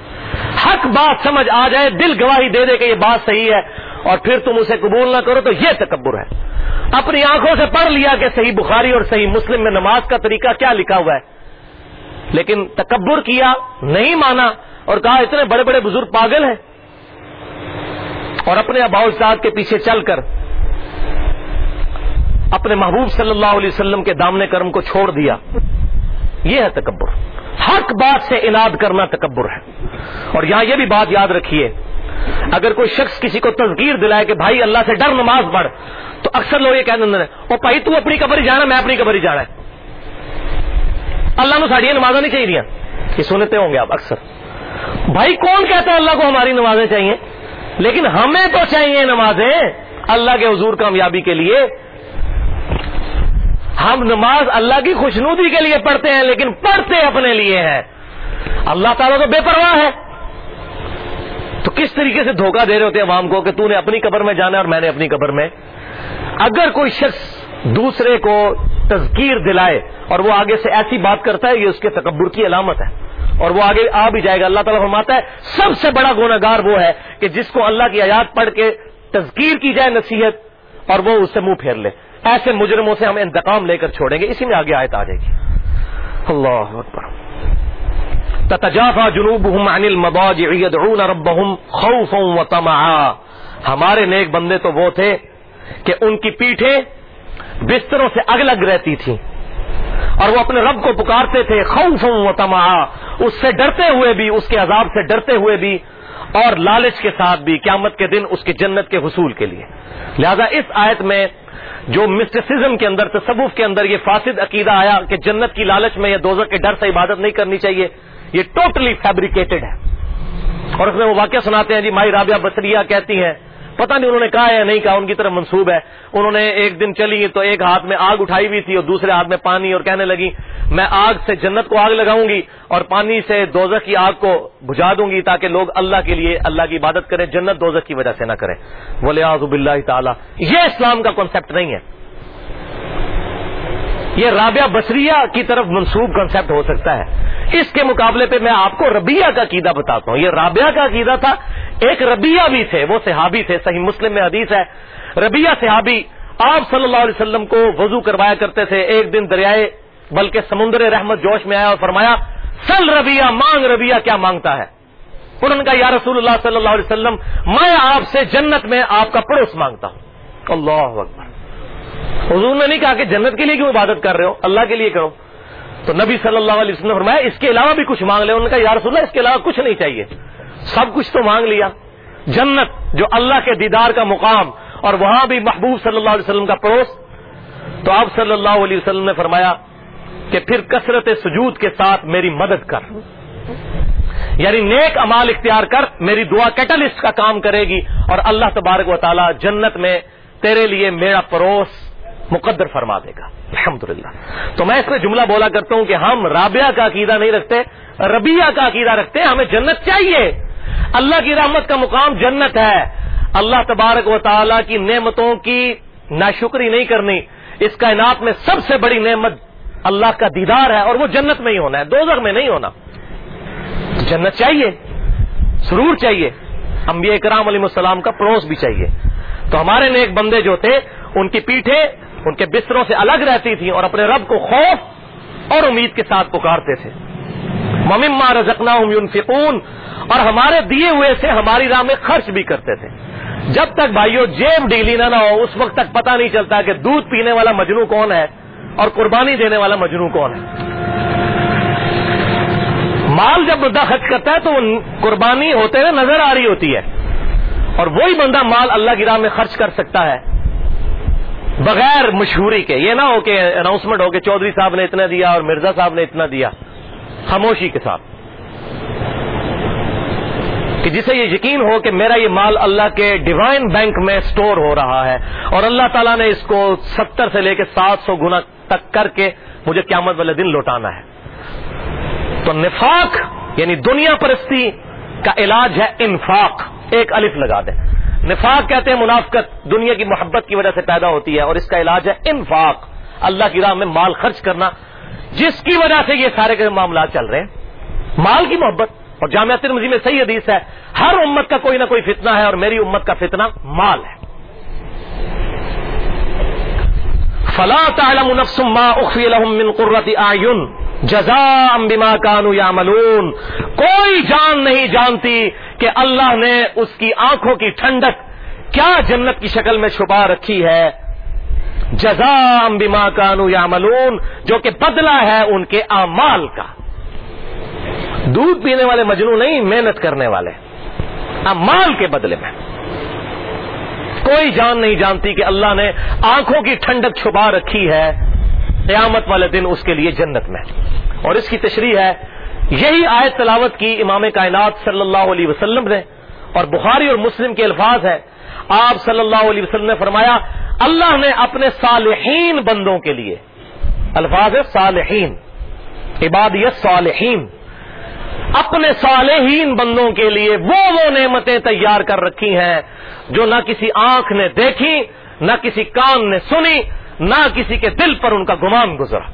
حق بات سمجھ آ جائے، دل گواہی دے دے کہ یہ بات صحیح ہے اور پھر تم اسے قبول نہ کرو تو یہ تکبر ہے۔ اپنی آنکھوں سے پڑھ لیا کہ صحیح بخاری اور صحیح مسلم میں نماز کا طریقہ کیا لکھا ہوا ہے۔ لیکن تکبر کیا نہیں مانا اور کہا اتنے بڑے بڑے بزرگ پاگل ہیں اور اپنے اباؤ صاحب کے پیچھے چل کر اپنے محبوب صلی اللہ علیہ وسلم کے دامنے کرم کو چھوڑ دیا۔ یہ ہے تکبر۔ حق بات سے اناد کرنا تکبر ہے۔ اور یہاں یہ بھی بات یاد رکھیے، اگر کوئی شخص کسی کو تذکیر دلائے کہ بھائی اللہ سے ڈر نماز پڑھ، تو اکثر لوگ یہ کہہ دیں بھائی تو اپنی قبر ہی جانا، میں اپنی قبر ہی جانا ہے۔ اللہ نے ساڑی نمازیں نہیں چاہیے یہ سنتے ہوں گے آپ اکثر۔ بھائی کون کہتا ہے اللہ کو ہماری نمازیں چاہیے؟ لیکن ہمیں تو چاہیے نمازیں۔ اللہ کے حضور کامیابی کے لیے۔ ہم نماز اللہ کی خوشنودی کے لیے پڑھتے ہیں، لیکن پڑھتے اپنے لیے ہیں۔ اللہ تعالیٰ تو بے پرواہ ہے۔ تو کس طریقے سے دھوکہ دے رہے ہوتے ہیں عوام کو کہ تو نے اپنی قبر میں جانا اور میں نے اپنی قبر میں؟ اگر کوئی شخص دوسرے کو تذکیر دلائے اور وہ آگے سے ایسی بات کرتا ہے یہ اس کے تکبر کی علامت ہے اور وہ آگے آ بھی جائے گا اللہ تعالیٰ فرماتا ہے سب سے بڑا گناگار وہ ہے کہ جس کو اللہ کی آیات پڑھ کے تذکیر کی جائے نصیحت اور وہ اس سے منہ پھیر لے ایسے مجرموں سے ہم انتقام لے کر چھوڑیں گے اسی میں آگے آیت آ جائے گی اللہ اکبر تتجافا جنوبهم عن المضاجع يدعون ربهم خوفا وطمعا ہمارے نیک بندے تو وہ تھے کہ ان کی پیٹھیں بستروں سے الگ الگ رہتی تھیں اور وہ اپنے رب کو پکارتے تھے، خوفا وطمعا اس سے ڈرتے ہوئے بھی، اس کے عذاب سے ڈرتے ہوئے بھی اور لالچ کے ساتھ بھی قیامت کے دن اس کی جنت کے حصول کے لیے۔ لہذا اس آیت میں جو مسٹسزم کے اندر، تصوف کے اندر یہ فاسد عقیدہ آیا کہ جنت کی لالچ میں یا دوزر کے ڈر سے عبادت نہیں کرنی چاہیے، یہ ٹوٹلی فیبریکیٹڈ ہے۔ اور اس میں وہ واقعہ سناتے ہیں جی مائی رابعہ بسریا کہتی ہیں پتہ نہیں انہوں نے کہا ہے یا نہیں کہا، ان کی طرف منسوب ہے۔ انہوں نے ایک دن چلی تو ایک ہاتھ میں آگ اٹھائی ہوئی تھی اور دوسرے ہاتھ میں پانی اور کہنے لگی، میں آگ سے جنت کو آگ لگاؤں گی اور پانی سے دوزخ کی آگ کو بجھا دوں گی تاکہ لوگ اللہ کے لیے اللہ کی عبادت کریں، جنت دوزخ کی وجہ سے نہ کریں۔ بولے آزب اللہ تعالیٰ۔ یہ اسلام کا کانسیپٹ نہیں ہے۔ یہ رابعہ بصریہ کی طرف منسوب کنسپٹ ہو سکتا ہے۔ اس کے مقابلے پہ میں آپ کو ربیہ کا عقیدہ بتاتا ہوں. یہ رابعہ کا عقیدہ تھا. ایک ربیہ بھی تھے. وہ صحابی تھے. صحیح مسلم میں حدیث ہے. ربیہ صحابی آپ صلی اللہ علیہ وسلم کو وضو کروایا کرتے تھے. ایک دن دریائے بلکہ سمندر رحمت جوش میں آیا اور فرمایا، سل ربیہ مانگ ربیہ کیا مانگتا ہے؟ انہوں نے کہا، یا رسول اللہ صلی اللہ علیہ وسلم، میں آپ سے جنت میں آپ کا پڑوس مانگتا ہوں. اللہ اکبر۔ حضور نے نہیں کہا کہ جنت کے لیے کیوں عبادت کر رہے ہو؟ اللہ کے لیے کرو۔ تو نبی صلی اللہ علیہ وسلم نے فرمایا، اس کے علاوہ بھی کچھ مانگ لے۔ انہوں نے کہا، یا رسول اللہ، اس کے علاوہ کچھ نہیں چاہیے۔ سب کچھ تو مانگ لیا۔ جنت، جو اللہ کے دیدار کا مقام، اور وہاں بھی محبوب صلی اللہ علیہ وسلم کا پڑوس۔ تو آپ صلی اللہ علیہ وسلم نے فرمایا کہ پھر کثرت سجود کے ساتھ میری مدد کر۔ یعنی نیک امال اختیار کر، میری دعا کیٹلسٹ کا کام کرے گی۔ اور اللہ تبارک و تعالی جنت میں تیرے لیے میرا پڑوس مقدر فرما دے گا۔ الحمد تو میں اس میں جملہ بولا کرتا ہوں کہ ہم رابعہ کا عقیدہ نہیں رکھتے ربیہ کا عقیدہ رکھتے، ہمیں جنت چاہیے۔ اللہ کی رحمت کا مقام جنت ہے۔ اللہ تبارک و تعالی کی نعمتوں کی ناشکری نہیں کرنی۔ اس کائنات میں سب سے بڑی نعمت اللہ کا دیدار ہے اور وہ جنت میں ہی ہونا ہے دو میں نہیں ہونا۔ جنت چاہیے، ضرور چاہیے۔ انبیاء کرام علیہ السلام کا پڑوس بھی چاہیے۔ تو ہمارے نیک بندے جو تھے، ان کی پیٹھیں ان کے بستروں سے الگ رہتی تھی اور اپنے رب کو خوف اور امید کے ساتھ پکارتے تھے۔ مما رزکنا یونفقون اور ہمارے دیے ہوئے سے ہماری راہ میں خرچ بھی کرتے تھے۔ جب تک بھائیو جیب ڈیلی نہ ہو، اس وقت تک پتہ نہیں چلتا کہ دودھ پینے والا مجنو کون ہے اور قربانی دینے والا مجنو کون ہے۔ مال جب بندہ خرچ کرتا ہے تو قربانی ہوتے ہوئے نظر آ رہی ہوتی ہے، اور وہی بندہ مال اللہ کی راہ میں خرچ کر سکتا ہے۔ بغیر مشہوری کے، یہ نہ ہو کہ اناؤنسمنٹ ہو کہ چودھری صاحب نے اتنا دیا اور مرزا صاحب نے اتنا دیا۔ خاموشی کے ساتھ۔ کہ جسے یہ یقین ہو کہ میرا یہ مال اللہ کے ڈیوائن بینک میں سٹور ہو رہا ہے اور اللہ تعالیٰ نے اس کو ستر سے لے کے سات سو گنا تک کر کے مجھے قیامت والے دن لوٹانا ہے۔ تو نفاق یعنی دنیا پرستی کا علاج ہے انفاق۔ ایک الف لگا دیں۔ نفاق کہتے ہیں منافقت، دنیا کی محبت کی وجہ سے پیدا ہوتی ہے اور اس کا علاج ہے انفاق۔ اللہ کی راہ میں مال خرچ کرنا۔ جس کی وجہ سے یہ سارے کے معاملات چل رہے ہیں۔ مال کی محبت۔ اور جامعہ ترمزی میں صحیح حدیث ہے، ہر امت کا کوئی نہ کوئی فتنہ ہے اور میری امت کا فتنہ مال ہے۔ فلا تعلم نفس ما اخفی لهم من قرۃ اعین جزاء بما كانوا يعملون کوئی جان نہیں جانتی کہ اللہ نے اس کی آنکھوں کی ٹھنڈک کیا جنت کی شکل میں چھپا رکھی ہے۔ جزام بما کانو یا ملون جو کہ بدلہ ہے ان کے اعمال کا۔ دودھ پینے والے مجنو نہیں، محنت کرنے والے۔ امال کے بدلے میں۔ کوئی جان نہیں جانتی کہ اللہ نے آنکھوں کی ٹھنڈک چھپا رکھی ہے۔ قیامت والے دن اس کے لیے جنت میں۔ اور اس کی تشریح ہے، یہی آیت تلاوت کی امام کائنات صلی اللہ علیہ وسلم نے۔ اور بخاری اور مسلم کے الفاظ ہے آپ صلی اللہ علیہ وسلم نے فرمایا، اللہ نے اپنے صالحین بندوں کے لیے۔ الفاظ ہے صالحین۔ عبادیت صالحین۔ اپنے صالحین بندوں کے لیے وہ وہ نعمتیں تیار کر رکھی ہیں جو نہ کسی آنکھ نے دیکھی، نہ کسی کان نے سنی نہ کسی کے دل پر ان کا گمان گزرا۔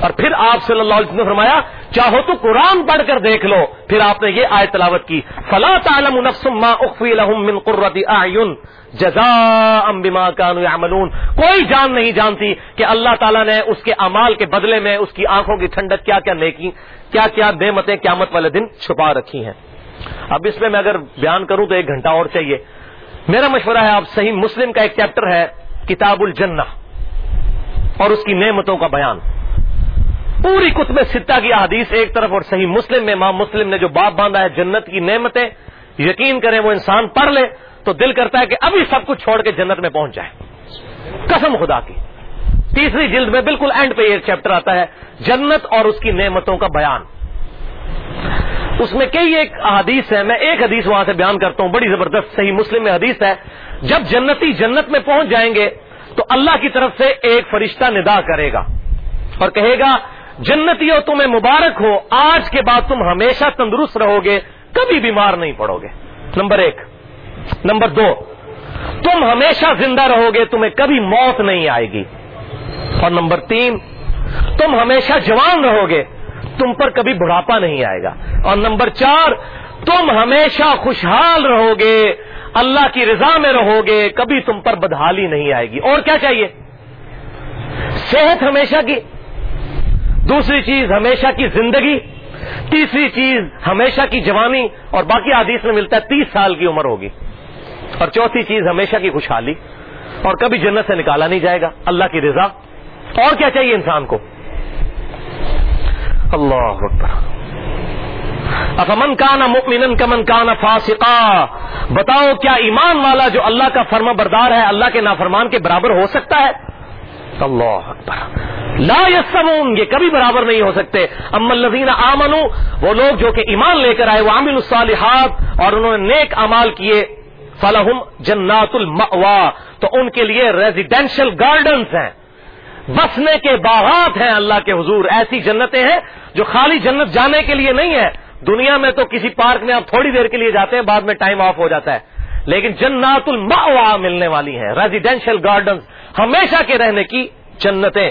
اور پھر آپ صلی اللہ علیہ وسلم نے فرمایا، چاہو تو قرآن پڑھ کر دیکھ لو۔ پھر آپ نے یہ آئے تلاوت کی، فلا تعلم نفس ما اخفی لهم من قرۃ اعین جزاء بما كانوا يعملون۔ کوئی جان نہیں جانتی کہ اللہ تعالیٰ نے اس کے امال کے بدلے میں اس کی آنکھوں کی ٹھنڈک کیا کیا نیکی، کیا کیا نعمتیں قیامت والے دن چھپا رکھی ہیں۔ اب اس میں میں اگر بیان کروں تو ایک گھنٹہ اور چاہیے۔ میرا مشورہ ہے، آپ صحیح مسلم کا ایک چیپٹر ہے۔ کتاب الجنہ اور اس کی نعمتوں کا بیان۔ پوری کتب ستہ کی احادیث ایک طرف اور صحیح مسلم میں امام مسلم نے جو باپ باندھا ہے جنت کی نعمتیں، یقین کریں وہ انسان پڑھ لے تو دل کرتا ہے کہ ابھی سب کچھ چھوڑ کے جنت میں پہنچ جائے۔ قسم خدا کی۔ تیسری جلد میں بالکل اینڈ پہ یہ چیپٹر آتا ہے، جنت اور اس کی نعمتوں کا بیان۔ اس میں کئی ایک حدیث ہے میں ایک حدیث وہاں سے بیان کرتا ہوں، بڑی زبردست صحیح مسلم میں حدیث ہے۔ جب جنتی جنت میں پہنچ جائیں گے تو اللہ کی طرف سے ایک فرشتہ ندا کرے گا اور کہے گا، جنتیوں تمہیں مبارک ہو، آج کے بعد تم ہمیشہ تندرست رہو گے، کبھی بیمار نہیں پڑو گے۔ نمبر ایک۔ نمبر دو، تم ہمیشہ زندہ رہو گے، تمہیں کبھی موت نہیں آئے گی۔ اور نمبر تین، تم ہمیشہ جوان رہو گے، تم پر کبھی بڑھاپا نہیں آئے گا۔ اور نمبر چار، تم ہمیشہ خوشحال رہو گے اللہ کی رضا میں رہو گے، کبھی تم پر بدحالی نہیں آئے گی۔ اور کیا چاہیے؟ صحت ہمیشہ کی۔ دوسری چیز ہمیشہ کی زندگی۔ تیسری چیز ہمیشہ کی جوانی۔ اور باقی حدیث میں ملتا ہے تیس سال کی عمر ہوگی۔ اور چوتھی چیز ہمیشہ کی خوشحالی۔ اور کبھی جنت سے نکالا نہیں جائے گا۔ اللہ کی رضا۔ اور کیا چاہیے انسان کو؟ اللہ اکبر۔ افمن کانا مکمن کمن کانا فاسقا؟ بتاؤ کیا ایمان والا جو اللہ کا فرما بردار ہے، اللہ کے نافرمان کے برابر ہو سکتا ہے؟ اللہ اکبر۔ لا یسمون، یہ کبھی برابر نہیں ہو سکتے۔ ام الذین آمنو، وہ لوگ جو کہ ایمان لے کر آئے وہ عامل الصالحات اور انہوں نے نیک امال کیے، فلہم جنات المأوا تو ان کے لیے ریزیڈینشل گارڈنز ہیں۔ بسنے کے باغات ہیں اللہ کے حضور۔ ایسی جنتیں ہیں جو خالی جنت جانے کے لیے نہیں ہے دنیا میں تو کسی پارک میں آپ تھوڑی دیر کے لیے جاتے ہیں، بعد میں ٹائم آف ہو جاتا ہے۔ لیکن جنات المأوا ملنے والی ہیں۔ ریزیڈینشل گارڈنز ہمیشہ کے رہنے کی جنتیں۔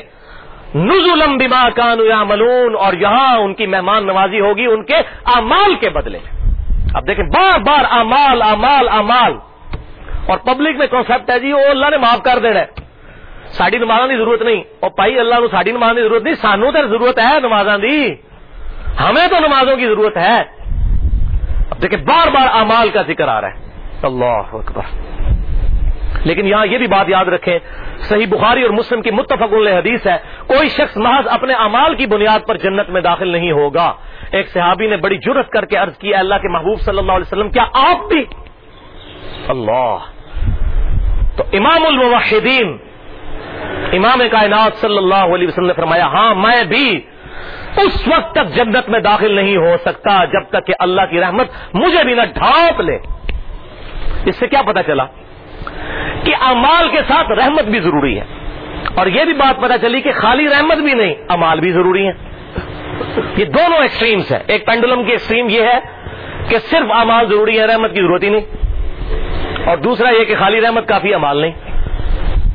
نزولم بما کانو یا ملون اور یہاں ان کی مہمان نوازی ہوگی ان کے امال کے بدلے۔ اب دیکھیں، بار بار امال امال امال اور پبلک میں کانسیپٹ ہے جی وہ اللہ نے معاف کر دینا ہے۔ ساڑی نمازوں کی ضرورت نہیں۔ اور پائی اللہ کو ساڑی نماز کی ضرورت نہیں، سانو تو ضرورت ہے نمازوں کی ہمیں تو نمازوں کی ضرورت ہے۔ اب دیکھیں، بار بار امال کا ذکر آ رہا ہے۔ اللہ اکبر۔ لیکن یہاں یہ بھی بات یاد رکھیں، صحیح بخاری اور مسلم کی متفق حدیث ہے، کوئی شخص محض اپنے امال کی بنیاد پر جنت میں داخل نہیں ہوگا۔ ایک صحابی نے بڑی جرت کر کے عرض کیا، اللہ کے محبوب صلی اللہ علیہ وسلم، کیا آپ بھی؟ اللہ۔ تو امام الموحدین، امام کائنات صلی اللہ علیہ وسلم نے فرمایا ہاں میں بھی اس وقت تک جنت میں داخل نہیں ہو سکتا جب تک کہ اللہ کی رحمت مجھے بھی نہ ڈھانپ لے۔ اس سے کیا پتا چلا کہ امال کے ساتھ رحمت بھی ضروری ہے۔ اور یہ بھی بات پتا چلی کہ خالی رحمت بھی نہیں امال بھی ضروری ہے یہ دونوں ایکسٹریمز ہیں۔ ایک پینڈولم کی ایکسٹریم یہ ہے کہ صرف امال ضروری ہے رحمت کی ضرورت ہی نہیں۔ اور دوسرا یہ کہ خالی رحمت کافی امال نہیں۔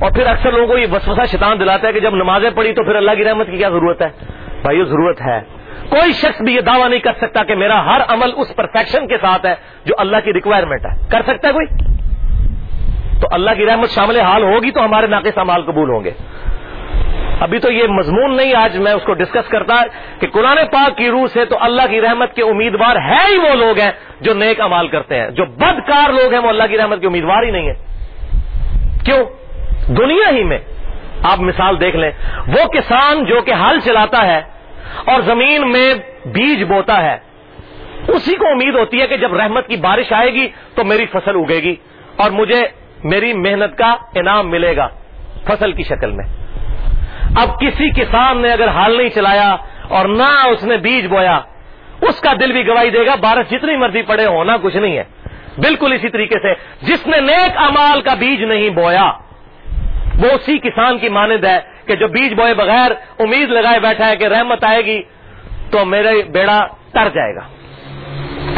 اور پھر اکثر لوگوں کو یہ وسوسہ شیطان دلاتا ہے کہ جب نمازیں پڑھی تو پھر اللہ کی رحمت کی کیا ضرورت ہے؟ بھائی ضرورت ہے۔ کوئی شخص بھی یہ دعویٰ نہیں کر سکتا کہ میرا ہر عمل اس پرفیکشن کے ساتھ ہے جو اللہ کی ریکوائرمنٹ ہے۔ کر سکتا ہے کوئی؟ تو اللہ کی رحمت شامل حال ہوگی تو ہمارے ناقص امال قبول ہوں گے۔ ابھی تو یہ مضمون نہیں، آج میں اس کو ڈسکس کرتا کہ قرآن پاک کی روح سے تو اللہ کی رحمت کے امیدوار ہے ہی وہ لوگ ہیں جو نیک امال کرتے ہیں۔ جو بدکار لوگ ہیں وہ اللہ کی رحمت کے امیدوار ہی نہیں ہے کیوں؟ دنیا ہی میں آپ مثال دیکھ لیں۔ وہ کسان جو کہ ہل چلاتا ہے اور زمین میں بیج بوتا ہے۔ اسی کو امید ہوتی ہے کہ جب رحمت کی بارش آئے گی تو میری فصل اگے گی اور مجھے میری محنت کا انعام ملے گا فصل کی شکل میں۔ اب کسی کسان نے اگر حال نہیں چلایا اور نہ اس نے بیج بویا، اس کا دل بھی گواہی دے گا، بارش جتنی مرضی پڑے ہونا کچھ نہیں ہے۔ بالکل اسی طریقے سے جس نے نیک امال کا بیج نہیں بویا، وہ اسی کسان کی مانند ہے کہ جو بیج بوئے بغیر امید لگائے بیٹھا ہے کہ رحمت آئے گی، تو میرے بیڑا تر جائے گا۔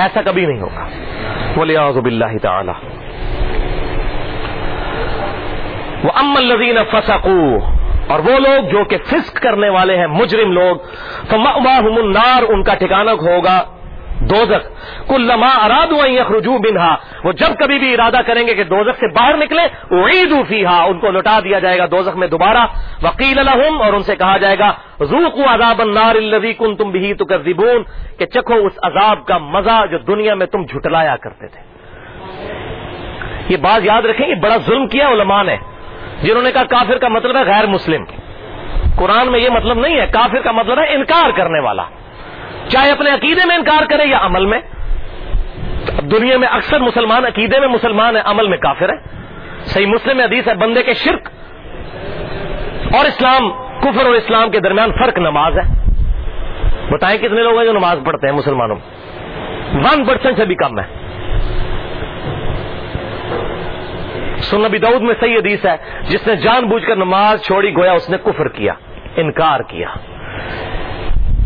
ایسا کبھی نہیں ہوگا۔ بولے آزب اللہ تعالی وہ ام الزین فسقو اور وہ لوگ جو کہ فسق کرنے والے ہیں، مجرم لوگ تو النار، ان کا ٹھکانا ہوگا۔ دوزخ. کل لما اراد رجوع بنہا وہ جب کبھی بھی ارادہ کریں گے کہ دوزخ سے باہر نکلے عید فیحا ان کو لوٹا دیا جائے گا دوزخ میں دوبارہ. وکیل الحم اور ان سے کہا جائے گا روح عذاب النار الذي کن تم بھی تو کہ چکھو اس عذاب کا مزہ جو دنیا میں تم جھٹلایا کرتے تھے. یہ بات یاد رکھیں، یہ بڑا ظلم کیا علماء نے. جنہوں نے کہا کافر کا مطلب ہے غیر مسلم. قرآن میں یہ مطلب نہیں ہے، کافر کا مطلب ہے انکار کرنے والا. چاہے اپنے عقیدے میں انکار کرے یا عمل میں، دنیا میں اکثر مسلمان عقیدے میں مسلمان ہے عمل میں کافر ہے صحیح مسلم حدیث ہے، بندے کے شرک اور اسلام، کفر اور اسلام کے درمیان فرق نماز ہے۔ بتائیں کتنے لوگ ہیں جو نماز پڑھتے ہیں مسلمانوں ون پرسینٹ سے بھی کم ہے۔ سن نبی دعود میں صحیح حدیث ہے، جس نے جان بوجھ کر نماز چھوڑی، گویا اس نے کفر کیا، انکار کیا۔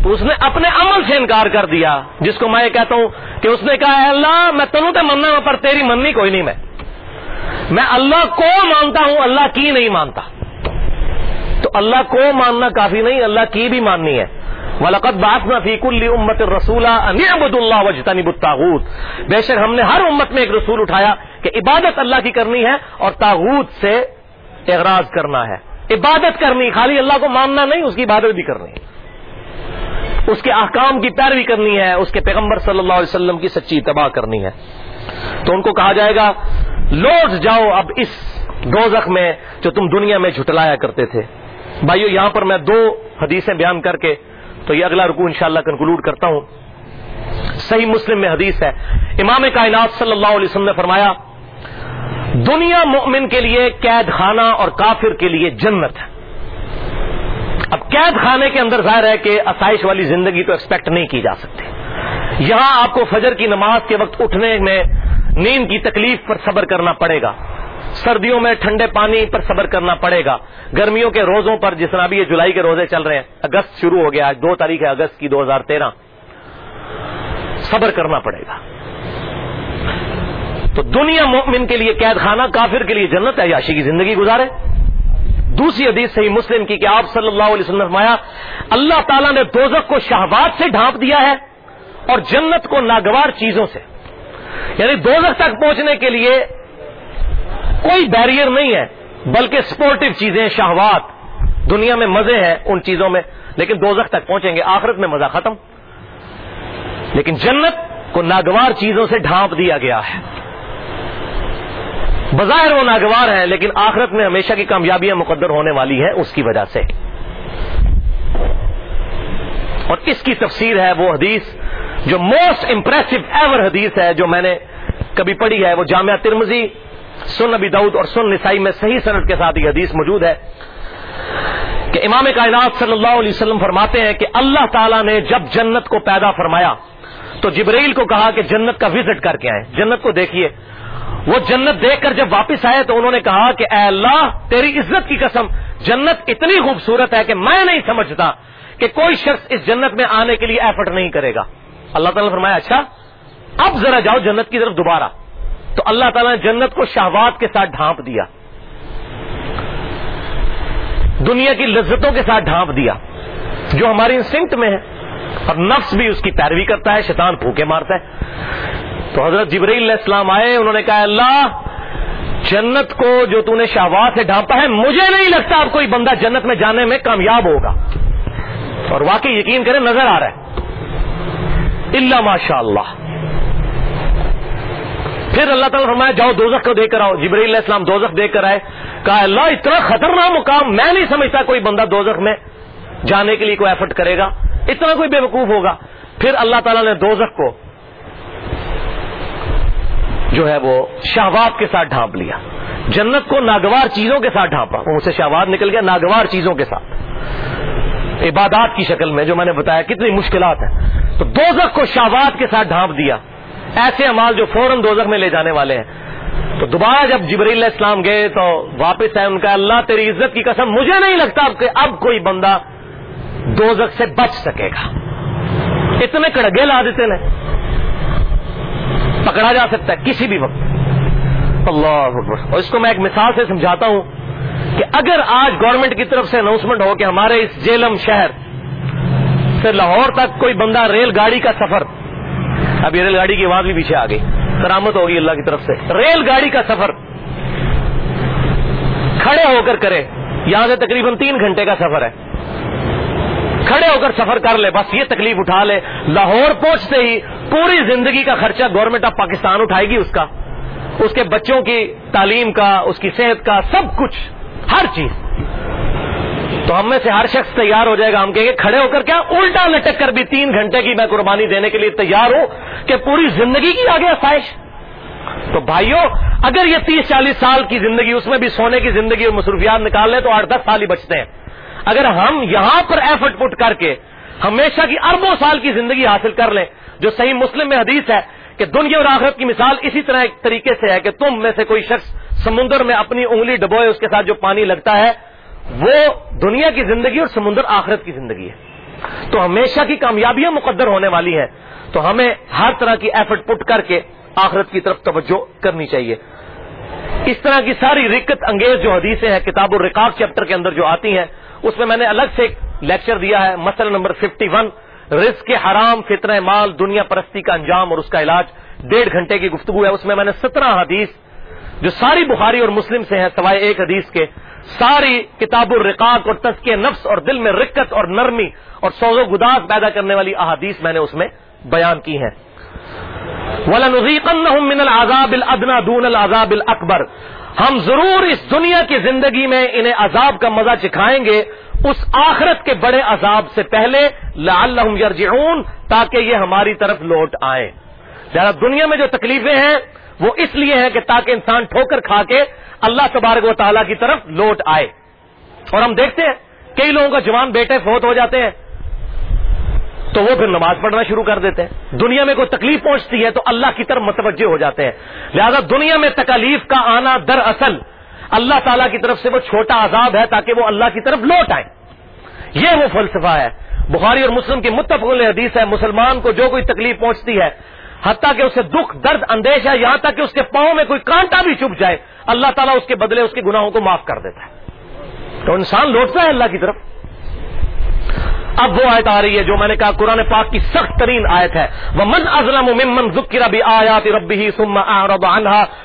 تو اس نے اپنے عمل سے انکار کر دیا، جس کو میں یہ کہتا ہوں کہ اس نے کہا اللہ، میں تنوں تو مننا ہوں پر تیری مننی کوئی نہیں میں۔ میں اللہ کو مانتا ہوں، اللہ کی نہیں مانتا۔ تو اللہ کو ماننا کافی نہیں، اللہ کی بھی ماننی ہے۔ ولقت باس نہ فیق امت رسولہ ابد اللہ وجتنی بتاغت بے شک ہم نے ہر امت میں ایک رسول اٹھایا کہ عبادت اللہ کی کرنی ہے اور تاغوت سے اعراض کرنا ہے۔ عبادت کرنی، خالی اللہ کو ماننا نہیں، اس کی عبادت بھی کرنی ہے۔ اس کے احکام کی پیروی کرنی ہے، اس کے پیغمبر صلی اللہ علیہ وسلم کی سچی تباہ کرنی ہے۔ تو ان کو کہا جائے گا، لوٹ جاؤ اب اس دوزخ میں جو تم دنیا میں جھٹلایا کرتے تھے۔ بھائیو، یہاں پر میں دو حدیثیں بیان کر کے تو یہ اگلا رکو انشاءاللہ کنکلوڈ کرتا ہوں۔ صحیح مسلم میں حدیث ہے۔ امام کائنات صلی اللہ علیہ وسلم نے فرمایا، دنیا مومن کے لیے قید خانہ اور کافر کے لیے جنت ہے۔ قید خانے کے اندر ظاہر ہے کہ آسائش والی زندگی تو ایکسپیکٹ نہیں کی جا سکتی۔ یہاں آپ کو فجر کی نماز کے وقت اٹھنے میں نیند کی تکلیف پر صبر کرنا پڑے گا۔ سردیوں میں ٹھنڈے پانی پر صبر کرنا پڑے گا۔ گرمیوں کے روزوں پر جس طرح بھی یہ جولائی کے روزے چل رہے ہیں، اگست شروع ہو گیا، آج دو تاریخ ہے، اگست کی دو ہزار تیرہ۔ صبر کرنا پڑے گا۔ تو دنیا مومن کے لیے قید خانہ کافر کے لیے جنت ہے یاشی کی زندگی گزارے۔ دوسری حدیث صحیح مسلم کی کہ آپ صلی اللہ علیہ وسلم فرمایا، اللہ تعالیٰ نے دوزخ کو شہبات سے ڈھانپ دیا ہے اور جنت کو ناگوار چیزوں سے۔ یعنی دوزخ تک پہنچنے کے لیے کوئی بیریئر نہیں ہے، بلکہ سپورٹو چیزیں، شہوات۔ دنیا میں مزے ہیں ان چیزوں میں، لیکن دوزخ تک پہنچیں گے، آخرت میں مزہ ختم۔ لیکن جنت کو ناگوار چیزوں سے ڈھانپ دیا گیا ہے۔ بظاہر وہ ناگوار ہیں، لیکن آخرت میں ہمیشہ کی کامیابیاں مقدر ہونے والی ہیں، اس کی وجہ سے۔ اور اس کی تفسیر ہے وہ حدیث جو موسٹ امپریسو ایور حدیث ہے، جو میں نے کبھی پڑھی ہے۔ وہ جامعہ ترمزی سن نبی دعود اور سن نسائی میں صحیح صنعت کے ساتھ یہ حدیث موجود ہے کہ امام کائنات صلی اللہ علیہ وسلم فرماتے ہیں کہ اللہ تعالیٰ نے جب جنت کو پیدا فرمایا تو جبریل کو کہا کہ جنت کا وزٹ کر کے آئے جنت کو دیکھیے۔ وہ جنت دیکھ کر جب واپس آئے تو انہوں نے کہا کہ اے اللہ، تیری عزت کی قسم، جنت اتنی خوبصورت ہے کہ میں نہیں سمجھتا کہ کوئی شخص اس جنت میں آنے کے لیے ایفرٹ نہیں کرے گا۔ اللہ تعالیٰ نے فرمایا اچھا اب ذرا جاؤ جنت کی طرف دوبارہ۔ تو اللہ تعالیٰ نے جنت کو شہوات کے ساتھ ڈھانپ دیا۔ دنیا کی لذتوں کے ساتھ ڈھانپ دیا۔ جو ہماری انسٹنکٹ میں ہے، اور نفس بھی اس کی پیروی کرتا ہے، شیطان پھوکے مارتا ہے۔ تو حضرت جبریل علیہ السلام آئے، انہوں نے کہا، اللہ، جنت کو جو تو نے شہوات سے ڈھانپا ہے، مجھے نہیں لگتا اب کوئی بندہ جنت میں جانے میں کامیاب ہوگا۔ اور واقعی یقین کریں، نظر آ رہا ہے۔ اللہ ماشاء اللہ پھر اللہ تعالیٰ فرمایا، جاؤ دوزخ کو دیکھ کر آؤ۔ جبریل علیہ السلام دوزخ دیکھ کر آئے، کہا، اللہ، اتنا خطرناک مقام، میں نہیں سمجھتا کوئی بندہ دوزخ میں جانے کے لیے کوئی ایفرٹ کرے گا، اتنا کوئی بے وقوف ہوگا۔ پھر اللہ تعالیٰ نے دوزخ کو جو ہے وہ شہوات کے ساتھ ڈھانپ لیا۔ جنت کو ناگوار چیزوں کے ساتھ ڈھانپا۔ اسے شہوات نکل گیا ناگوار چیزوں کے ساتھ۔ عبادات کی شکل میں جو میں نے بتایا کتنی مشکلات ہیں۔ تو دوزخ کو شہوات کے ساتھ ڈھانپ دیا۔ ایسے امال جو فوراً دوزخ میں لے جانے والے ہیں۔ تو دوبارہ جب جبریل علیہ السلام گئے تو واپس آئے، ان کا اللہ تیری عزت کی قسم، مجھے نہیں لگتا کہ اب کوئی بندہ دوزخ سے بچ سکے گا۔ اتنے کڑگے لا دیتے نا پکڑا جا سکتا ہے کسی بھی وقت۔ اللہ اور اس کو میں ایک مثال سے سمجھاتا ہوں کہ اگر آج گورنمنٹ کی طرف سے اناؤنسمنٹ ہو کہ ہمارے اس جیلم شہر سے لاہور تک کوئی بندہ ریل گاڑی کا سفر، اب یہ ریل گاڑی کی آواز بھی پیچھے آ گئی۔ کرامت ہوگی اللہ کی طرف سے۔ ریل گاڑی کا سفر کھڑے ہو کر کرے، یہاں سے تقریباً تین گھنٹے کا سفر ہے۔ کھڑے ہو کر سفر کر لے، بس یہ تکلیف اٹھا لے۔ لاہور پہنچتے ہی پوری زندگی کا خرچہ گورنمنٹ آف پاکستان اٹھائے گی اس کا۔ اس کے بچوں کی تعلیم کا، اس کی صحت کا، سب کچھ، ہر چیز۔ تو ہم میں سے ہر شخص تیار ہو جائے گا۔ ہم کہیں گے، کھڑے ہو کر کیا؟ الٹا لٹک کر بھی تین گھنٹے کی میں قربانی دینے کے لیے تیار ہوں کہ پوری زندگی کی آگے آسائش۔ تو بھائیوں اگر یہ تیس چالیس سال کی زندگی، اس میں بھی سونے کی زندگی اور مصروفیات نکال لیں تو آٹھ دس سال ہی بچتے ہیں۔ اگر ہم یہاں پر ایفرٹ پٹ کر کے ہمیشہ کی اربوں سال کی زندگی حاصل کر لیں۔ جو صحیح مسلم میں حدیث ہے کہ دنیا اور آخرت کی مثال اسی طرح ایک طریقے سے ہے کہ تم میں سے کوئی شخص سمندر میں اپنی انگلی ڈبوئے اس کے ساتھ جو پانی لگتا ہے، وہ دنیا کی زندگی اور سمندر آخرت کی زندگی ہے۔ تو ہمیشہ کی کامیابیاں مقدر ہونے والی ہیں۔ تو ہمیں ہر طرح کی ایفرٹ پٹ کر کے آخرت کی طرف توجہ کرنی چاہیے۔ اس طرح کی ساری رکت انگیز جو حدیثیں ہیں، کتاب الرقاق چیپٹر کے اندر جو آتی ہیں، اس میں میں نے الگ سے ایک لیکچر دیا ہے مسئلہ نمبر ففٹی ون، رزق کے حرام فطر مال دنیا پرستی کا انجام اور اس کا علاج۔ ڈیڑھ گھنٹے کی گفتگو ہے، اس میں میں نے سترہ حدیث جو ساری بخاری اور مسلم سے ہیں، سوائے ایک حدیث کے، ساری کتاب الرقاق اور تسکے نفس اور دل میں رکت اور نرمی اور سوز و گداس پیدا کرنے والی احادیث میں نے اس میں بیان کی ہیں۔ من العذاب الادنا دون العذاب الاکبر ہم ضرور اس دنیا کی زندگی میں انہیں عذاب کا مزہ چکھائیں گے۔ اس آخرت کے بڑے عذاب سے پہلے لعلہم یرجعون، تاکہ یہ ہماری طرف لوٹ آئے۔ لہذا دنیا میں جو تکلیفیں ہیں، وہ اس لیے ہیں کہ تاکہ انسان ٹھوکر کھا کے اللہ تبارک و تعالیٰ کی طرف لوٹ آئے۔ اور ہم دیکھتے ہیں، کئی لوگوں کا جوان بیٹے فوت ہو جاتے ہیں، تو وہ پھر نماز پڑھنا شروع کر دیتے ہیں۔ دنیا میں کوئی تکلیف پہنچتی ہے تو اللہ کی طرف متوجہ ہو جاتے ہیں۔ لہذا دنیا میں تکلیف کا آنا در اصل اللہ تعالیٰ کی طرف سے وہ چھوٹا عذاب ہے تاکہ وہ اللہ کی طرف لوٹ آئے۔ یہ وہ فلسفہ ہے۔ بخاری اور مسلم کی متفق حدیث ہے، مسلمان کو جو کوئی تکلیف پہنچتی ہے، حتیٰ کہ اسے دکھ، درد اندیش ہے یہاں تک کہ اس کے پاؤں میں کوئی کانٹا بھی چپ جائے، اللہ تعالیٰ اس کے بدلے اس کے گناہوں کو معاف کر دیتا ہے۔ تو انسان لوٹتا ہے اللہ کی طرف۔ اب وہ آیت آ رہی ہے جو میں نے کہا قرآن پاک کی سخت ترین آیت ہے۔ وہ من ازلم ممن ذکر بھی آیات ربی ثم اعرض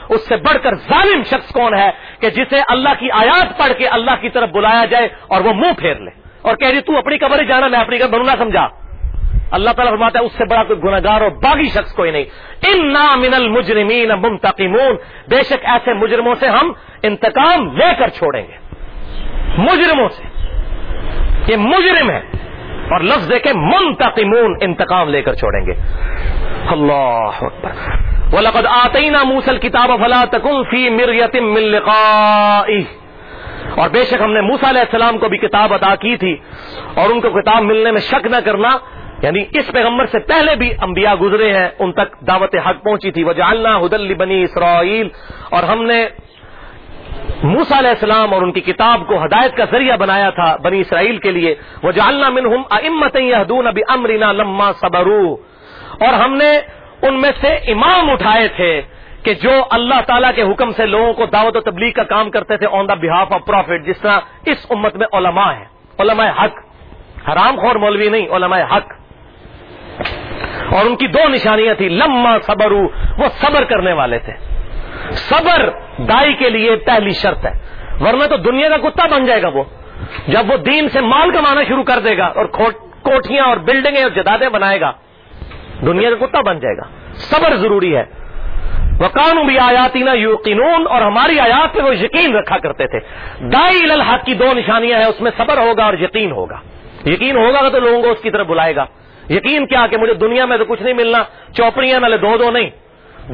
اس سے بڑھ کر ظالم شخص کون ہے کہ جسے اللہ کی آیات پڑھ کے اللہ کی طرف بلایا جائے اور وہ منہ پھیر لے۔ اور کہہ رہی تو اپنی قبر جانا، میں اپنی قبر نہ سمجھا؟ اللہ تعالیٰ فرماتا ہے، اس سے بڑا کوئی گناگار اور باغی شخص کوئی نہیں۔ ان من المجرمین منتقمون۔ بے شک ایسے مجرموں سے ہم انتقام لے کر چھوڑیں گے۔ مجرموں سے۔ یہ مجرم ہے اور لفظ دیکھیں منتقمون انتقام لے کر چھوڑیں گے۔ اللہ وَلَقَدْ آتَيْنَا مُوسَى الْكِتَابَ فَلَا تَكُنْ فِي مِرْيَةٍ مِّن لِقَائِهِ۔ اور بے شک ہم نے موسیٰ علیہ السلام کو بھی کتاب عطا کی تھی اور ان کو کتاب ملنے میں شک نہ کرنا یعنی اس پیغمبر سے پہلے بھی انبیاء گزرے ہیں، ان تک دعوت حق پہنچی تھی۔ وہ جالنا حدل بنی اسرائیل اور ہم نے موسا علیہ السلام اور ان کی کتاب کو ہدایت کا ذریعہ بنایا تھا بنی اسرائیل کے لیے۔ وہ جالنا من ہم امت ابھی امرینا لما صبرو اور ہم نے ان میں سے امام اٹھائے تھے کہ جو اللہ تعالیٰ کے حکم سے لوگوں کو دعوت و تبلیغ کا کام کرتے تھے آن دا بہاف آف پروفٹ جس طرح اس امت میں علماء ہیں۔ علماء حق۔ حرام خور مولوی نہیں، علماء حق۔ اور ان کی دو نشانیاں تھیں، لما صبرو وہ صبر کرنے والے تھے۔ صبر دائی کے لیے پہلی شرط ہے۔ ورنہ تو دنیا کا کتا بن جائے گا وہ۔ جب وہ دین سے مال کمانا شروع کر دے گا اور کوٹیاں اور بلڈنگیں اور جدادیں بنائے گا، دنیا کا کتا بن جائے گا۔ صبر ضروری ہے۔ وہ قانون بھی آیاتی نا یوقینون اور ہماری آیات پہ وہ یقین رکھا کرتے تھے۔ دائی الحق کی دو نشانیاں ہیں، اس میں صبر ہوگا اور یقین ہوگا۔ یقین ہوگا تو لوگوں کو اس کی طرف بلائے گا۔ یقین کیا کہ مجھے دنیا میں تو کچھ نہیں ملنا، چوپڑیاں نہ لے دو دو نہیں۔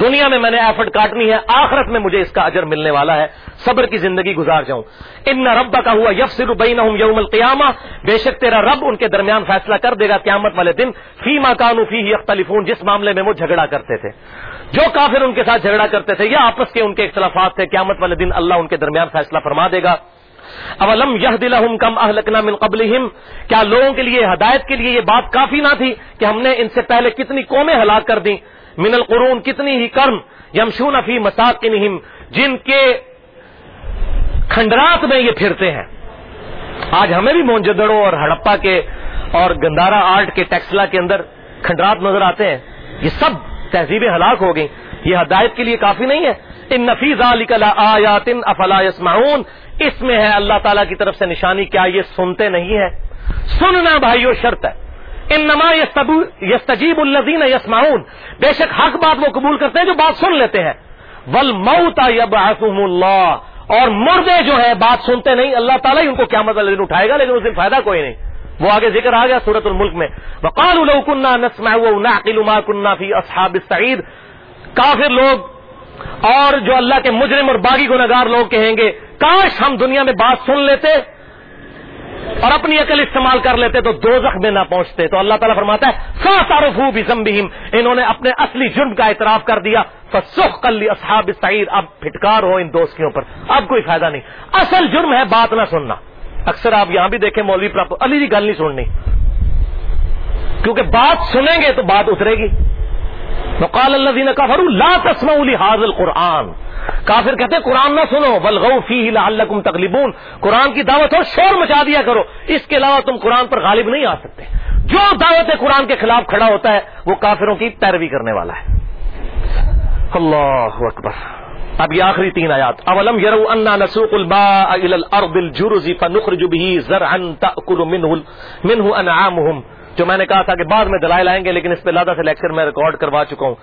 دنیا میں میں نے ایفرٹ کاٹنی ہے، آخرت میں مجھے اس کا اجر ملنے والا ہے، صبر کی زندگی گزار جاؤں۔ ان ربا کا ہوا یفسر بین یوم القیامہ بے شک تیرا رب ان کے درمیان فیصلہ کر دے گا قیامت والے دن۔ فی ماں کانو فی اختلفون جس معاملے میں وہ جھگڑا کرتے تھے۔ جو کافر ان کے ساتھ جھگڑا کرتے تھے، یا آپس کے ان کے اختلافات تھے، قیامت والے دن اللہ ان کے درمیان فیصلہ فرما دے گا۔ اولم یہ دل کم اہلکنا من قبل کیا لوگوں کے لیے، ہدایت کے لیے یہ بات کافی نہ تھی کہ ہم نے ان سے پہلے کتنی قومیں ہلاک کر دیں۔ من القرون، کتنی ہی کرم یمشون فی مساق جن کے کھنڈرات میں یہ پھرتے ہیں۔ آج ہمیں بھی مونجدڑوں اور ہڑپا کے اور گندارا آرٹ کے ٹیکسلا کے اندر کھنڈرات نظر آتے ہیں۔ یہ سب تہذیبیں ہلاک ہو گئی یہ ہدایت کے لیے کافی نہیں ہے۔ ان نفیز آیات افلا یسمعون۔ اس میں ہے اللہ تعالیٰ کی طرف سے نشانی، کیا یہ سنتے نہیں ہے سننا بھائیو، شرط ہے۔ ان نما یستجیب الزین یسماؤن بے شک حق بات وہ قبول کرتے ہیں جو بات سن لیتے ہیں۔ ول موتا یب اللہ۔ اور مردے جو ہے بات سنتے نہیں، اللہ تعالیٰ ہی ان کو کیا مطلب دن اٹھائے گا، لیکن اس دن فائدہ کوئی نہیں۔ وہ آگے ذکر آ گیا سورت الملک میں۔ وقال لو کنہ نسما ما کنہ فی اصحاب السعید کافر لوگ اور جو اللہ کے مجرم اور باغی گناگار لوگ کہیں گے، کاش ہم دنیا میں بات سن لیتے۔ اور اپنی عقل استعمال کر لیتے تو دو میں نہ پہنچتے۔ تو اللہ تعالیٰ فرماتا ہے سا تعارف انہوں نے اپنے اصلی جرم کا اعتراف کر دیا۔ سخ کر لی اصحاب سعید اب پھٹکار ہو ان دوستیوں پر۔ اب کوئی فائدہ نہیں۔ اصل جرم ہے بات نہ سننا۔ اکثر آپ یہاں بھی دیکھیں مولوی پراپ علی جی گل نہیں سننی۔ کیونکہ بات سنیں گے تو بات اترے گی۔ وقال اللہ دین کا فرو لا تسما حاضل قرآن کافر کہتے قرآن نہ سنو بلغو فی لعلکم تغلبون. قرآن کی دعوت ہو شور مچا دیا کرو، اس کے علاوہ تم قرآن پر غالب نہیں آ سکتے۔ جو دعوت قرآن کے خلاف کھڑا ہوتا ہے، وہ کافروں کی پیروی کرنے والا ہے۔ اللہ اکبر۔ اب یہ آخری تین آیات۔ اولم یرو انا نسوق الباء الى الارض الجرز فنخرج به زرعا تاكل منه منه انعامهم. جو میں نے کہا تھا کہ بعد میں دلائل آئیں گے، لیکن اس پہ لادہ سے لیکچر میں ریکارڈ کروا چکا ہوں۔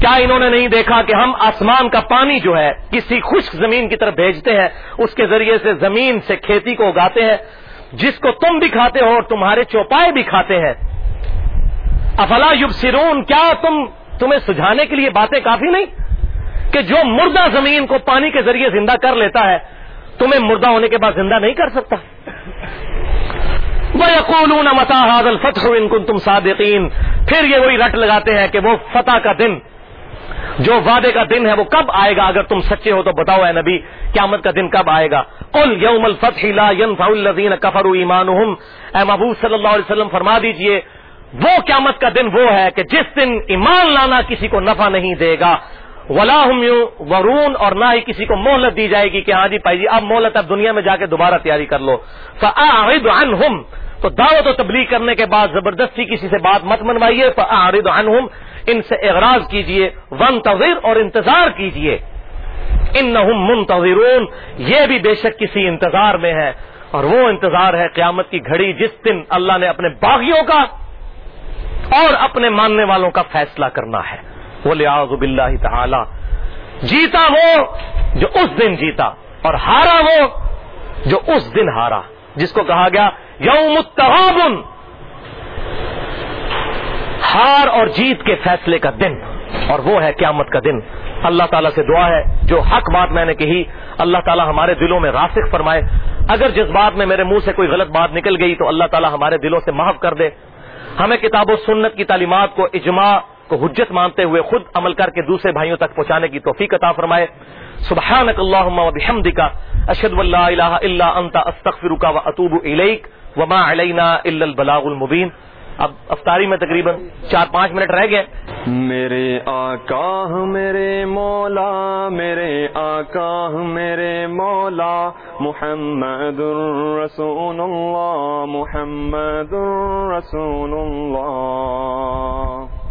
کیا انہوں نے نہیں دیکھا کہ ہم آسمان کا پانی جو ہے، کسی خشک زمین کی طرف بھیجتے ہیں، اس کے ذریعے سے زمین سے کھیتی کو اگاتے ہیں۔ جس کو تم بھی کھاتے ہو اور تمہارے چوپائے بھی کھاتے ہیں۔ افلا یوب سرون کیا تم تمہیں سجھانے کے لیے باتیں کافی نہیں؟ کہ جو مردہ زمین کو پانی کے ذریعے زندہ کر لیتا ہے، تمہیں مردہ ہونے کے بعد زندہ نہیں کر سکتا؟ وہ یقول متا حاضل فتح ان کن تم پھر یہ وہی رٹ لگاتے ہیں کہ وہ فتح کا دن، جو وعدے کا دن ہے وہ کب آئے گا؟ اگر تم سچے ہو تو بتاؤ اے نبی، قیامت کا دن کب آئے گا؟ قل یوم الفتح لا ينفع الذين كفروا ایمانهم اے محبوب صلی اللہ علیہ وسلم، فرما دیجیے، وہ قیامت کا دن وہ ہے کہ جس دن ایمان لانا کسی کو نفع نہیں دے گا۔ ولا ورون اور نہ ہی کسی کو مہلت دی جائے گی کہ ہاں جی پائی جی اب مہلت اب دنیا میں جا کے دوبارہ تیاری کر لو۔ فاعرض عنهم۔ تو دعوت و تبلیغ کرنے کے بعد زبردستی کسی سے بات مت منوائیے، فاعرض عنهم ان سے اغراض کیجیے ون اور انتظار کیجیے۔ ان منتظرون، یہ بھی بے شک کسی انتظار میں ہے اور وہ انتظار ہے قیامت کی گھڑی جس دن اللہ نے اپنے باغیوں کا اور اپنے ماننے والوں کا فیصلہ کرنا ہے۔ وہ لیاز باللہ تعالی جیتا وہ جو اس دن جیتا اور ہارا وہ جو اس دن ہارا۔ جس کو کہا گیا یوم التغابن۔ ہار اور جیت کے فیصلے کا دن۔ اور وہ ہے قیامت کا دن۔ اللہ تعالیٰ سے دعا ہے، جو حق بات میں نے کہی، اللہ تعالیٰ ہمارے دلوں میں راسخ فرمائے۔ اگر جس بات میں میرے منہ سے کوئی غلط بات نکل گئی، تو اللہ تعالیٰ ہمارے دلوں سے معاف کر دے۔ ہمیں کتاب و سنت کی تعلیمات کو اجماع، کو حجت مانتے ہوئے خود عمل کر کے دوسرے بھائیوں تک پہنچانے کی توفیق عطا فرمائے۔ سبحانک اللہم و بحمدکا اشہد واللہ الہ الا انت، استغفرک و اتوب الیک۔ وما علینا الا البلاغ المبین۔ اب افطاری میں تقریباً چار پانچ منٹ رہ گئے۔ میرے آقا میرے مولا، میرے آقا میرے مولا۔ محمد الرسول اللہ، محمد الرسول اللہ۔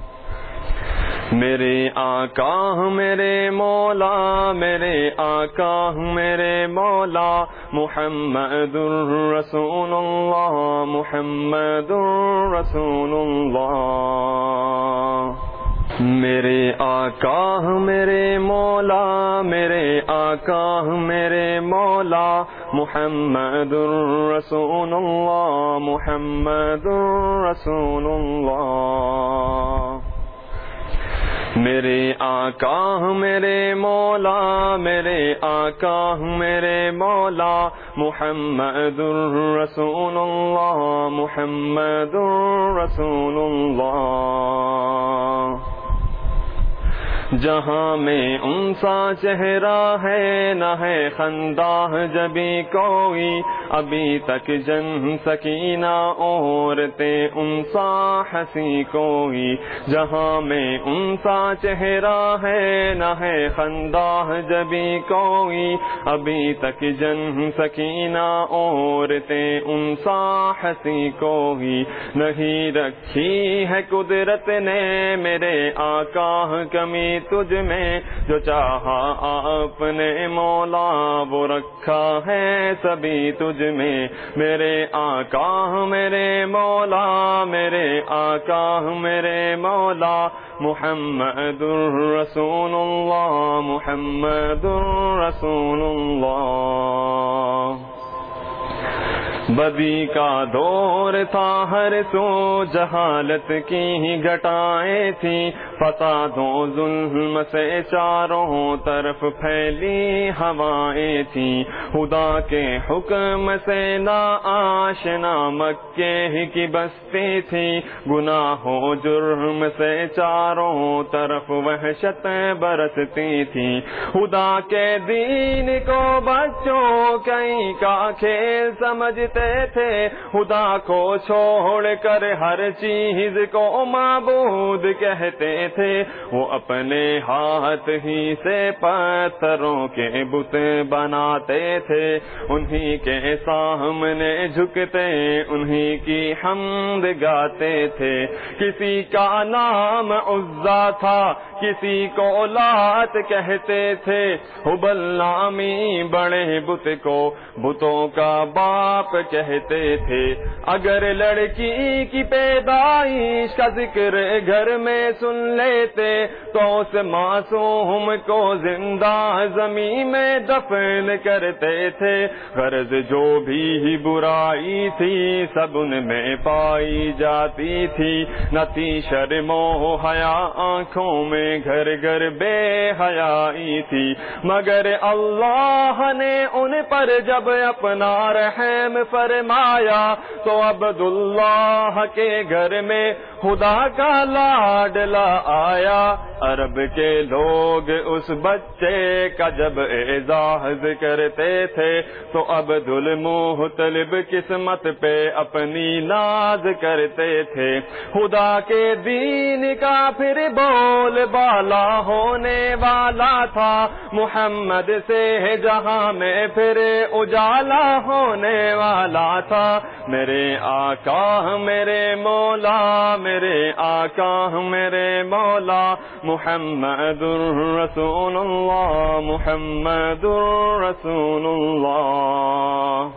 میرے آقا میرے مولا، میرے آقا میرے مولا۔ محمد الرسول اللہ، محمد الرسول اللہ۔ میرے آقا میرے مولا، میرے آقا میرے مولا۔ محمد الرسول اللہ، محمد الرسول اللہ۔ میرے آقا میرے مولا میرے آقا میرے مولا۔ محمد الرسول اللہ محمد الرسول اللہ۔ جہاں میں ان سا چہرہ ہے، نہ ہے خندہ جبھی کوئی۔ ابھی تک جن سکینہ عورتیں ان سا ہنسی کوئی۔ جہاں میں ان سا چہرہ ہے، نہ ہے خندہ جبھی کوئی۔ ابھی تک جن سکینہ عورتیں ان سا ہنسی کوئی۔ نہیں رکھی ہے قدرت نے میرے آقا کمی تجھ میں جو چاہا آپ نے مولا وہ رکھا ہے سبھی تجھ میں میرے آقا میرے مولا میرے آقا میرے مولا محمد الرسول اللہ محمد الرسول اللہ بدی کا دور تھا، ہر سو جہالت کی ہی گٹائیں تھی فسادوں ظلم سے چاروں طرف پھیلی ہوائیں تھیں۔ خدا کے حکم سے نا آشنا مکے ہی کی بستی تھی۔ گناہوں، جرم سے چاروں طرف وحشت برستی تھی۔ خدا کے دین کو بچوں کئی کا کھیل سمجھتے تھے۔ خدا کو چھوڑ کر ہر چیز کو معبود کہتے تھے۔ وہ اپنے ہاتھ ہی سے پتھروں کے بت بناتے تھے۔ انہی کے سامنے جھکتے، انہی کی حمد گاتے تھے۔ کسی کا نام عزا تھا، کسی کو لات کہتے تھے۔ حبل نامی بڑے بت کو، بتوں کا باپ کہتے تھے۔ اگر لڑکی کی پیدائش کا ذکر گھر میں سن لیتے، تو اس معصوم کو زندہ زمین میں دفن کرتے تھے۔ غرض جو بھی برائی تھی، سب ان میں پائی جاتی تھی۔ نتی شرم و حیا، آنکھوں میں گھر گھر بے حیائی تھی۔ مگر اللہ نے ان پر جب اپنا رحم فرمایا، تو عبداللہ کے گھر میں خدا کا لاڈلا آیا۔ عرب کے لوگ اس بچے کا جب اعزاز کرتے تھے، تو عبد المحتلب قسمت پہ اپنی ناز کرتے تھے۔ خدا کے دین کا پھر بول بالا ہونے والا تھا۔ محمد سے جہاں میں پھر اجالا ہونے والا تھا۔ میرے آقا میرے مولا، میرے آقا میرے مولا۔ محمد الرسول اللہ، محمد الرسول اللہ۔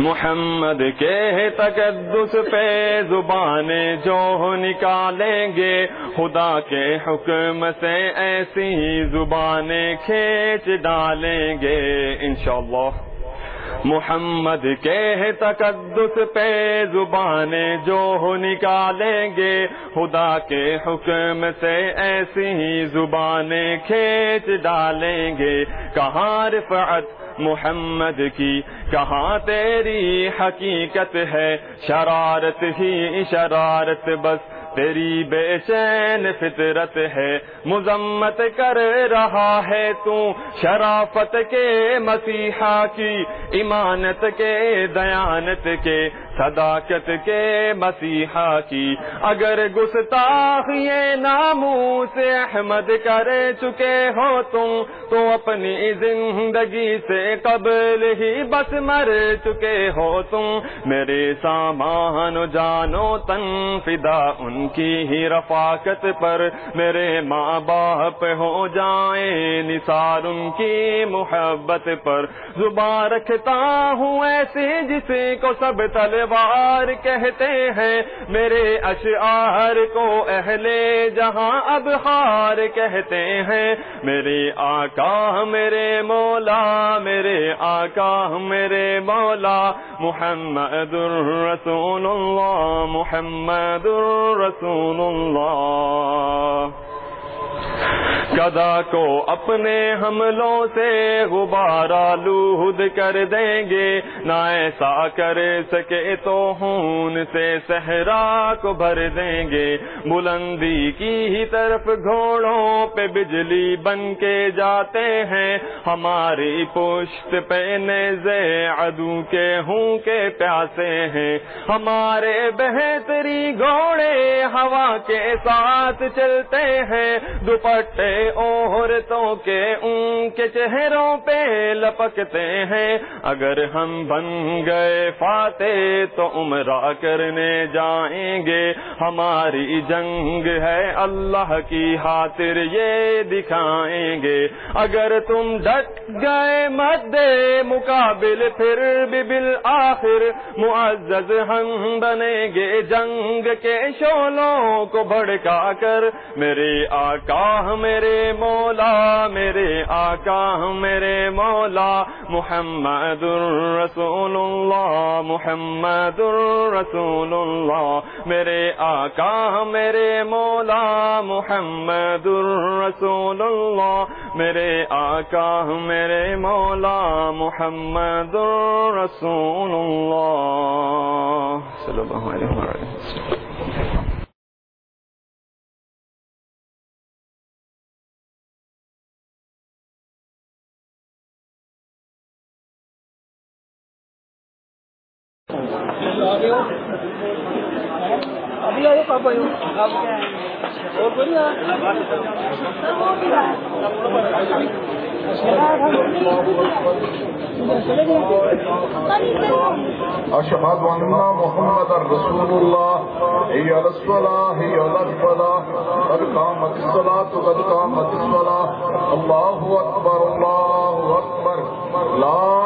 محمد کے تقدس پہ زبان جو نکالیں گے۔ خدا کے حکم سے ایسی زبانیں کھینچ ڈالیں گے۔ انشاءاللہ۔ محمد کے تقدس پہ زبان جو نکالیں گے۔ خدا کے حکم سے ایسی ہی زبانیں کھینچ ڈالیں گے۔ کہاں رفعت محمد کی، کہاں تیری حقیقت ہے؟ شرارت ہی شرارت، بس تیری بے چین فطرت ہے، مذمت کر رہا ہے تو شرافت کے مسیحا کی، ایمانت کے، دیانت کے، صداقت کے مسیحا کی۔ اگر گستاخ یہ سے احمد کر چکے ہو تم تو اپنی زندگی سے قبل ہی بس مر چکے ہو تم میرے سامان جانو تن، فدا ان کی ہی رفاقت پر میرے ماں باپ ہو جائیں، نثار ان کی محبت پر۔ زبان رکھتا ہوں ایسے جسے کو سب تلوار کہتے ہیں۔ میرے اشعار کو اہل جہاں اب ہار کہتے ہیں۔ میرے آقا، میرے مولا، میرے آقا، میرے مولا۔ محمد الرسول اللہ، محمد الرسول رسول الله گدا کو اپنے حملوں سے غبارہ لود کر دیں گے نہ ایسا کر سکے تو خون سے صحرا کو بھر دیں گے بلندی کی ہی طرف گھوڑوں پہ بجلی بن کے جاتے ہیں ہماری پشت پہ نیزے عدو کے ہوں کے پیاسے ہیں ہمارے بہتری گھوڑے ہوا کے ساتھ چلتے ہیں دوپٹے عورتوں کے ان کے چہروں پہ لپکتے ہیں۔ اگر ہم بن گئے فاتح تو عمرہ کرنے جائیں گے۔ ہماری جنگ ہے اللہ کی خاطر یہ دکھائیں گے۔ اگر تم ڈٹ گئے مد مقابل پھر بھی بالآخر معزز ہم بنیں گے۔ جنگ کے شولوں کو بھڑکا کر میرے آقا میرے میرے مولا، میرے آقا میرے مولا، محمد الرسول اللہ محمد الرسول اللہ میرے آقا میرے مولا، محمد الرسول اللہ میرے آقا میرے مولا، محمد الرسول اللہ صلی اللہ علیہ وسلم۔ ابھی آئے محمد رسول الله هي على الصلاة هي على الفلاح، قد قامت الصلاة، قد قامت الصلاة الله أكبر الله أكبر لا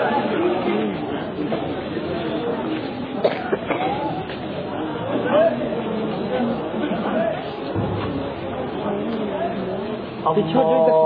الحمد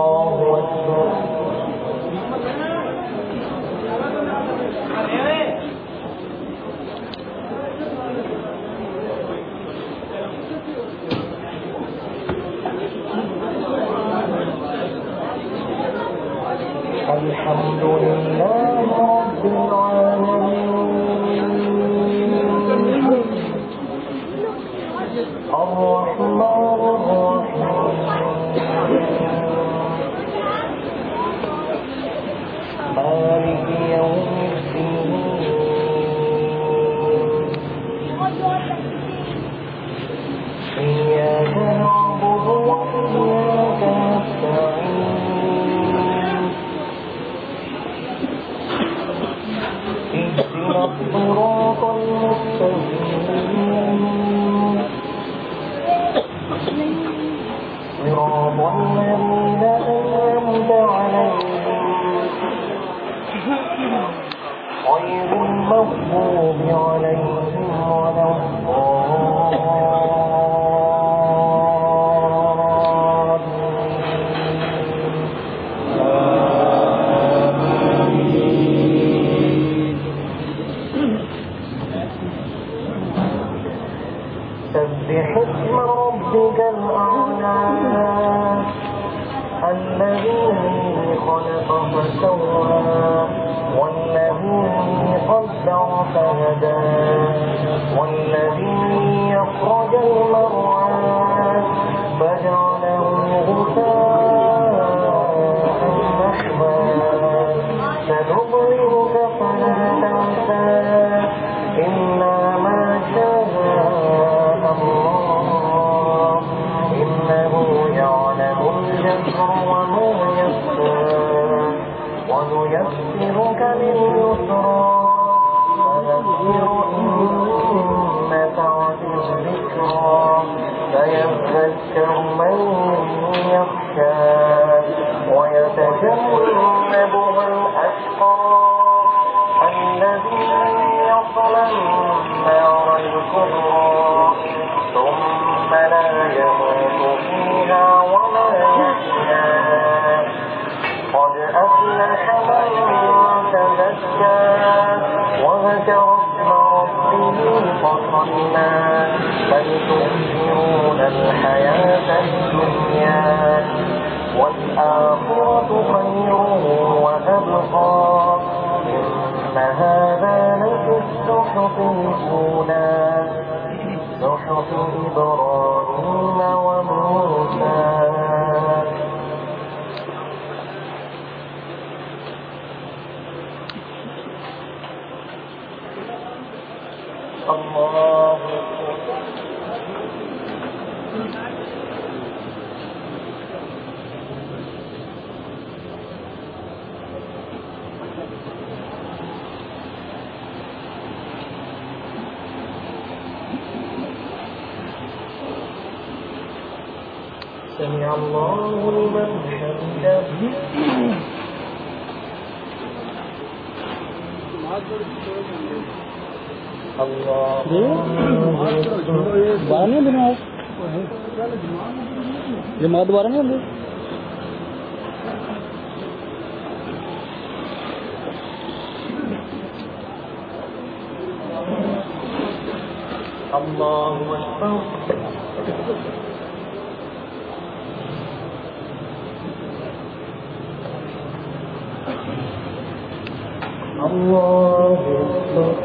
بما بل تؤثرون الحياة الدنيا. والآخرة خير وأبقى. إن هذا لفي الصحف الأولى. صحف إبراهيم الله لمن حمده جماعت دوبارہ نہیں ہوگی اللهم الله أكبر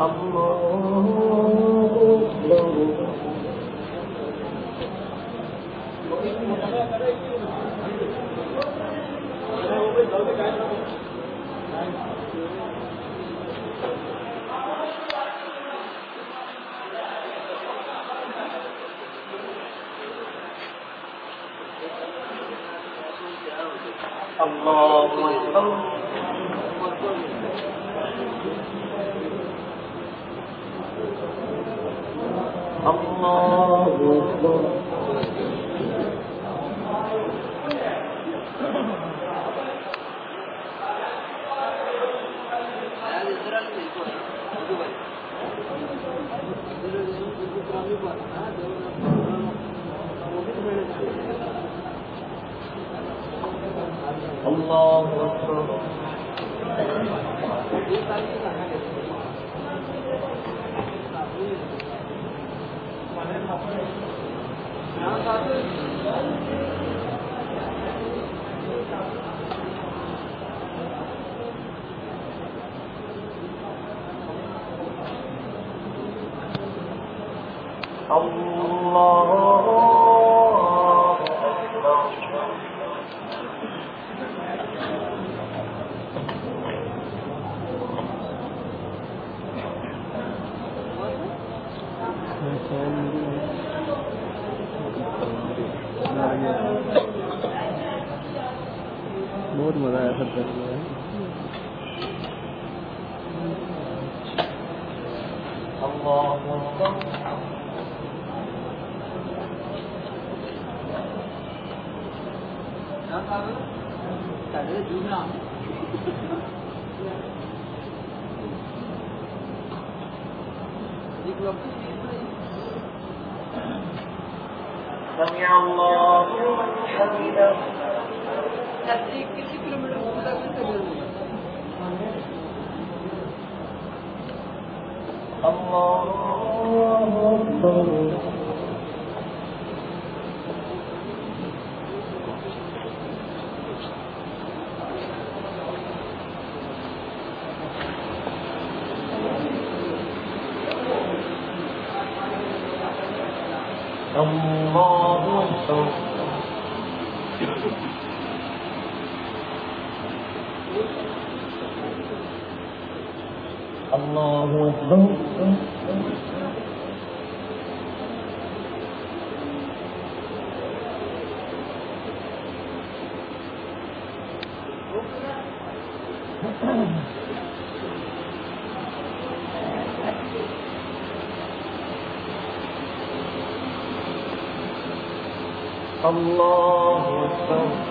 Oh, my God. الله أكبر الله أكبر الله أكبر الله أكبر الله أكبر الله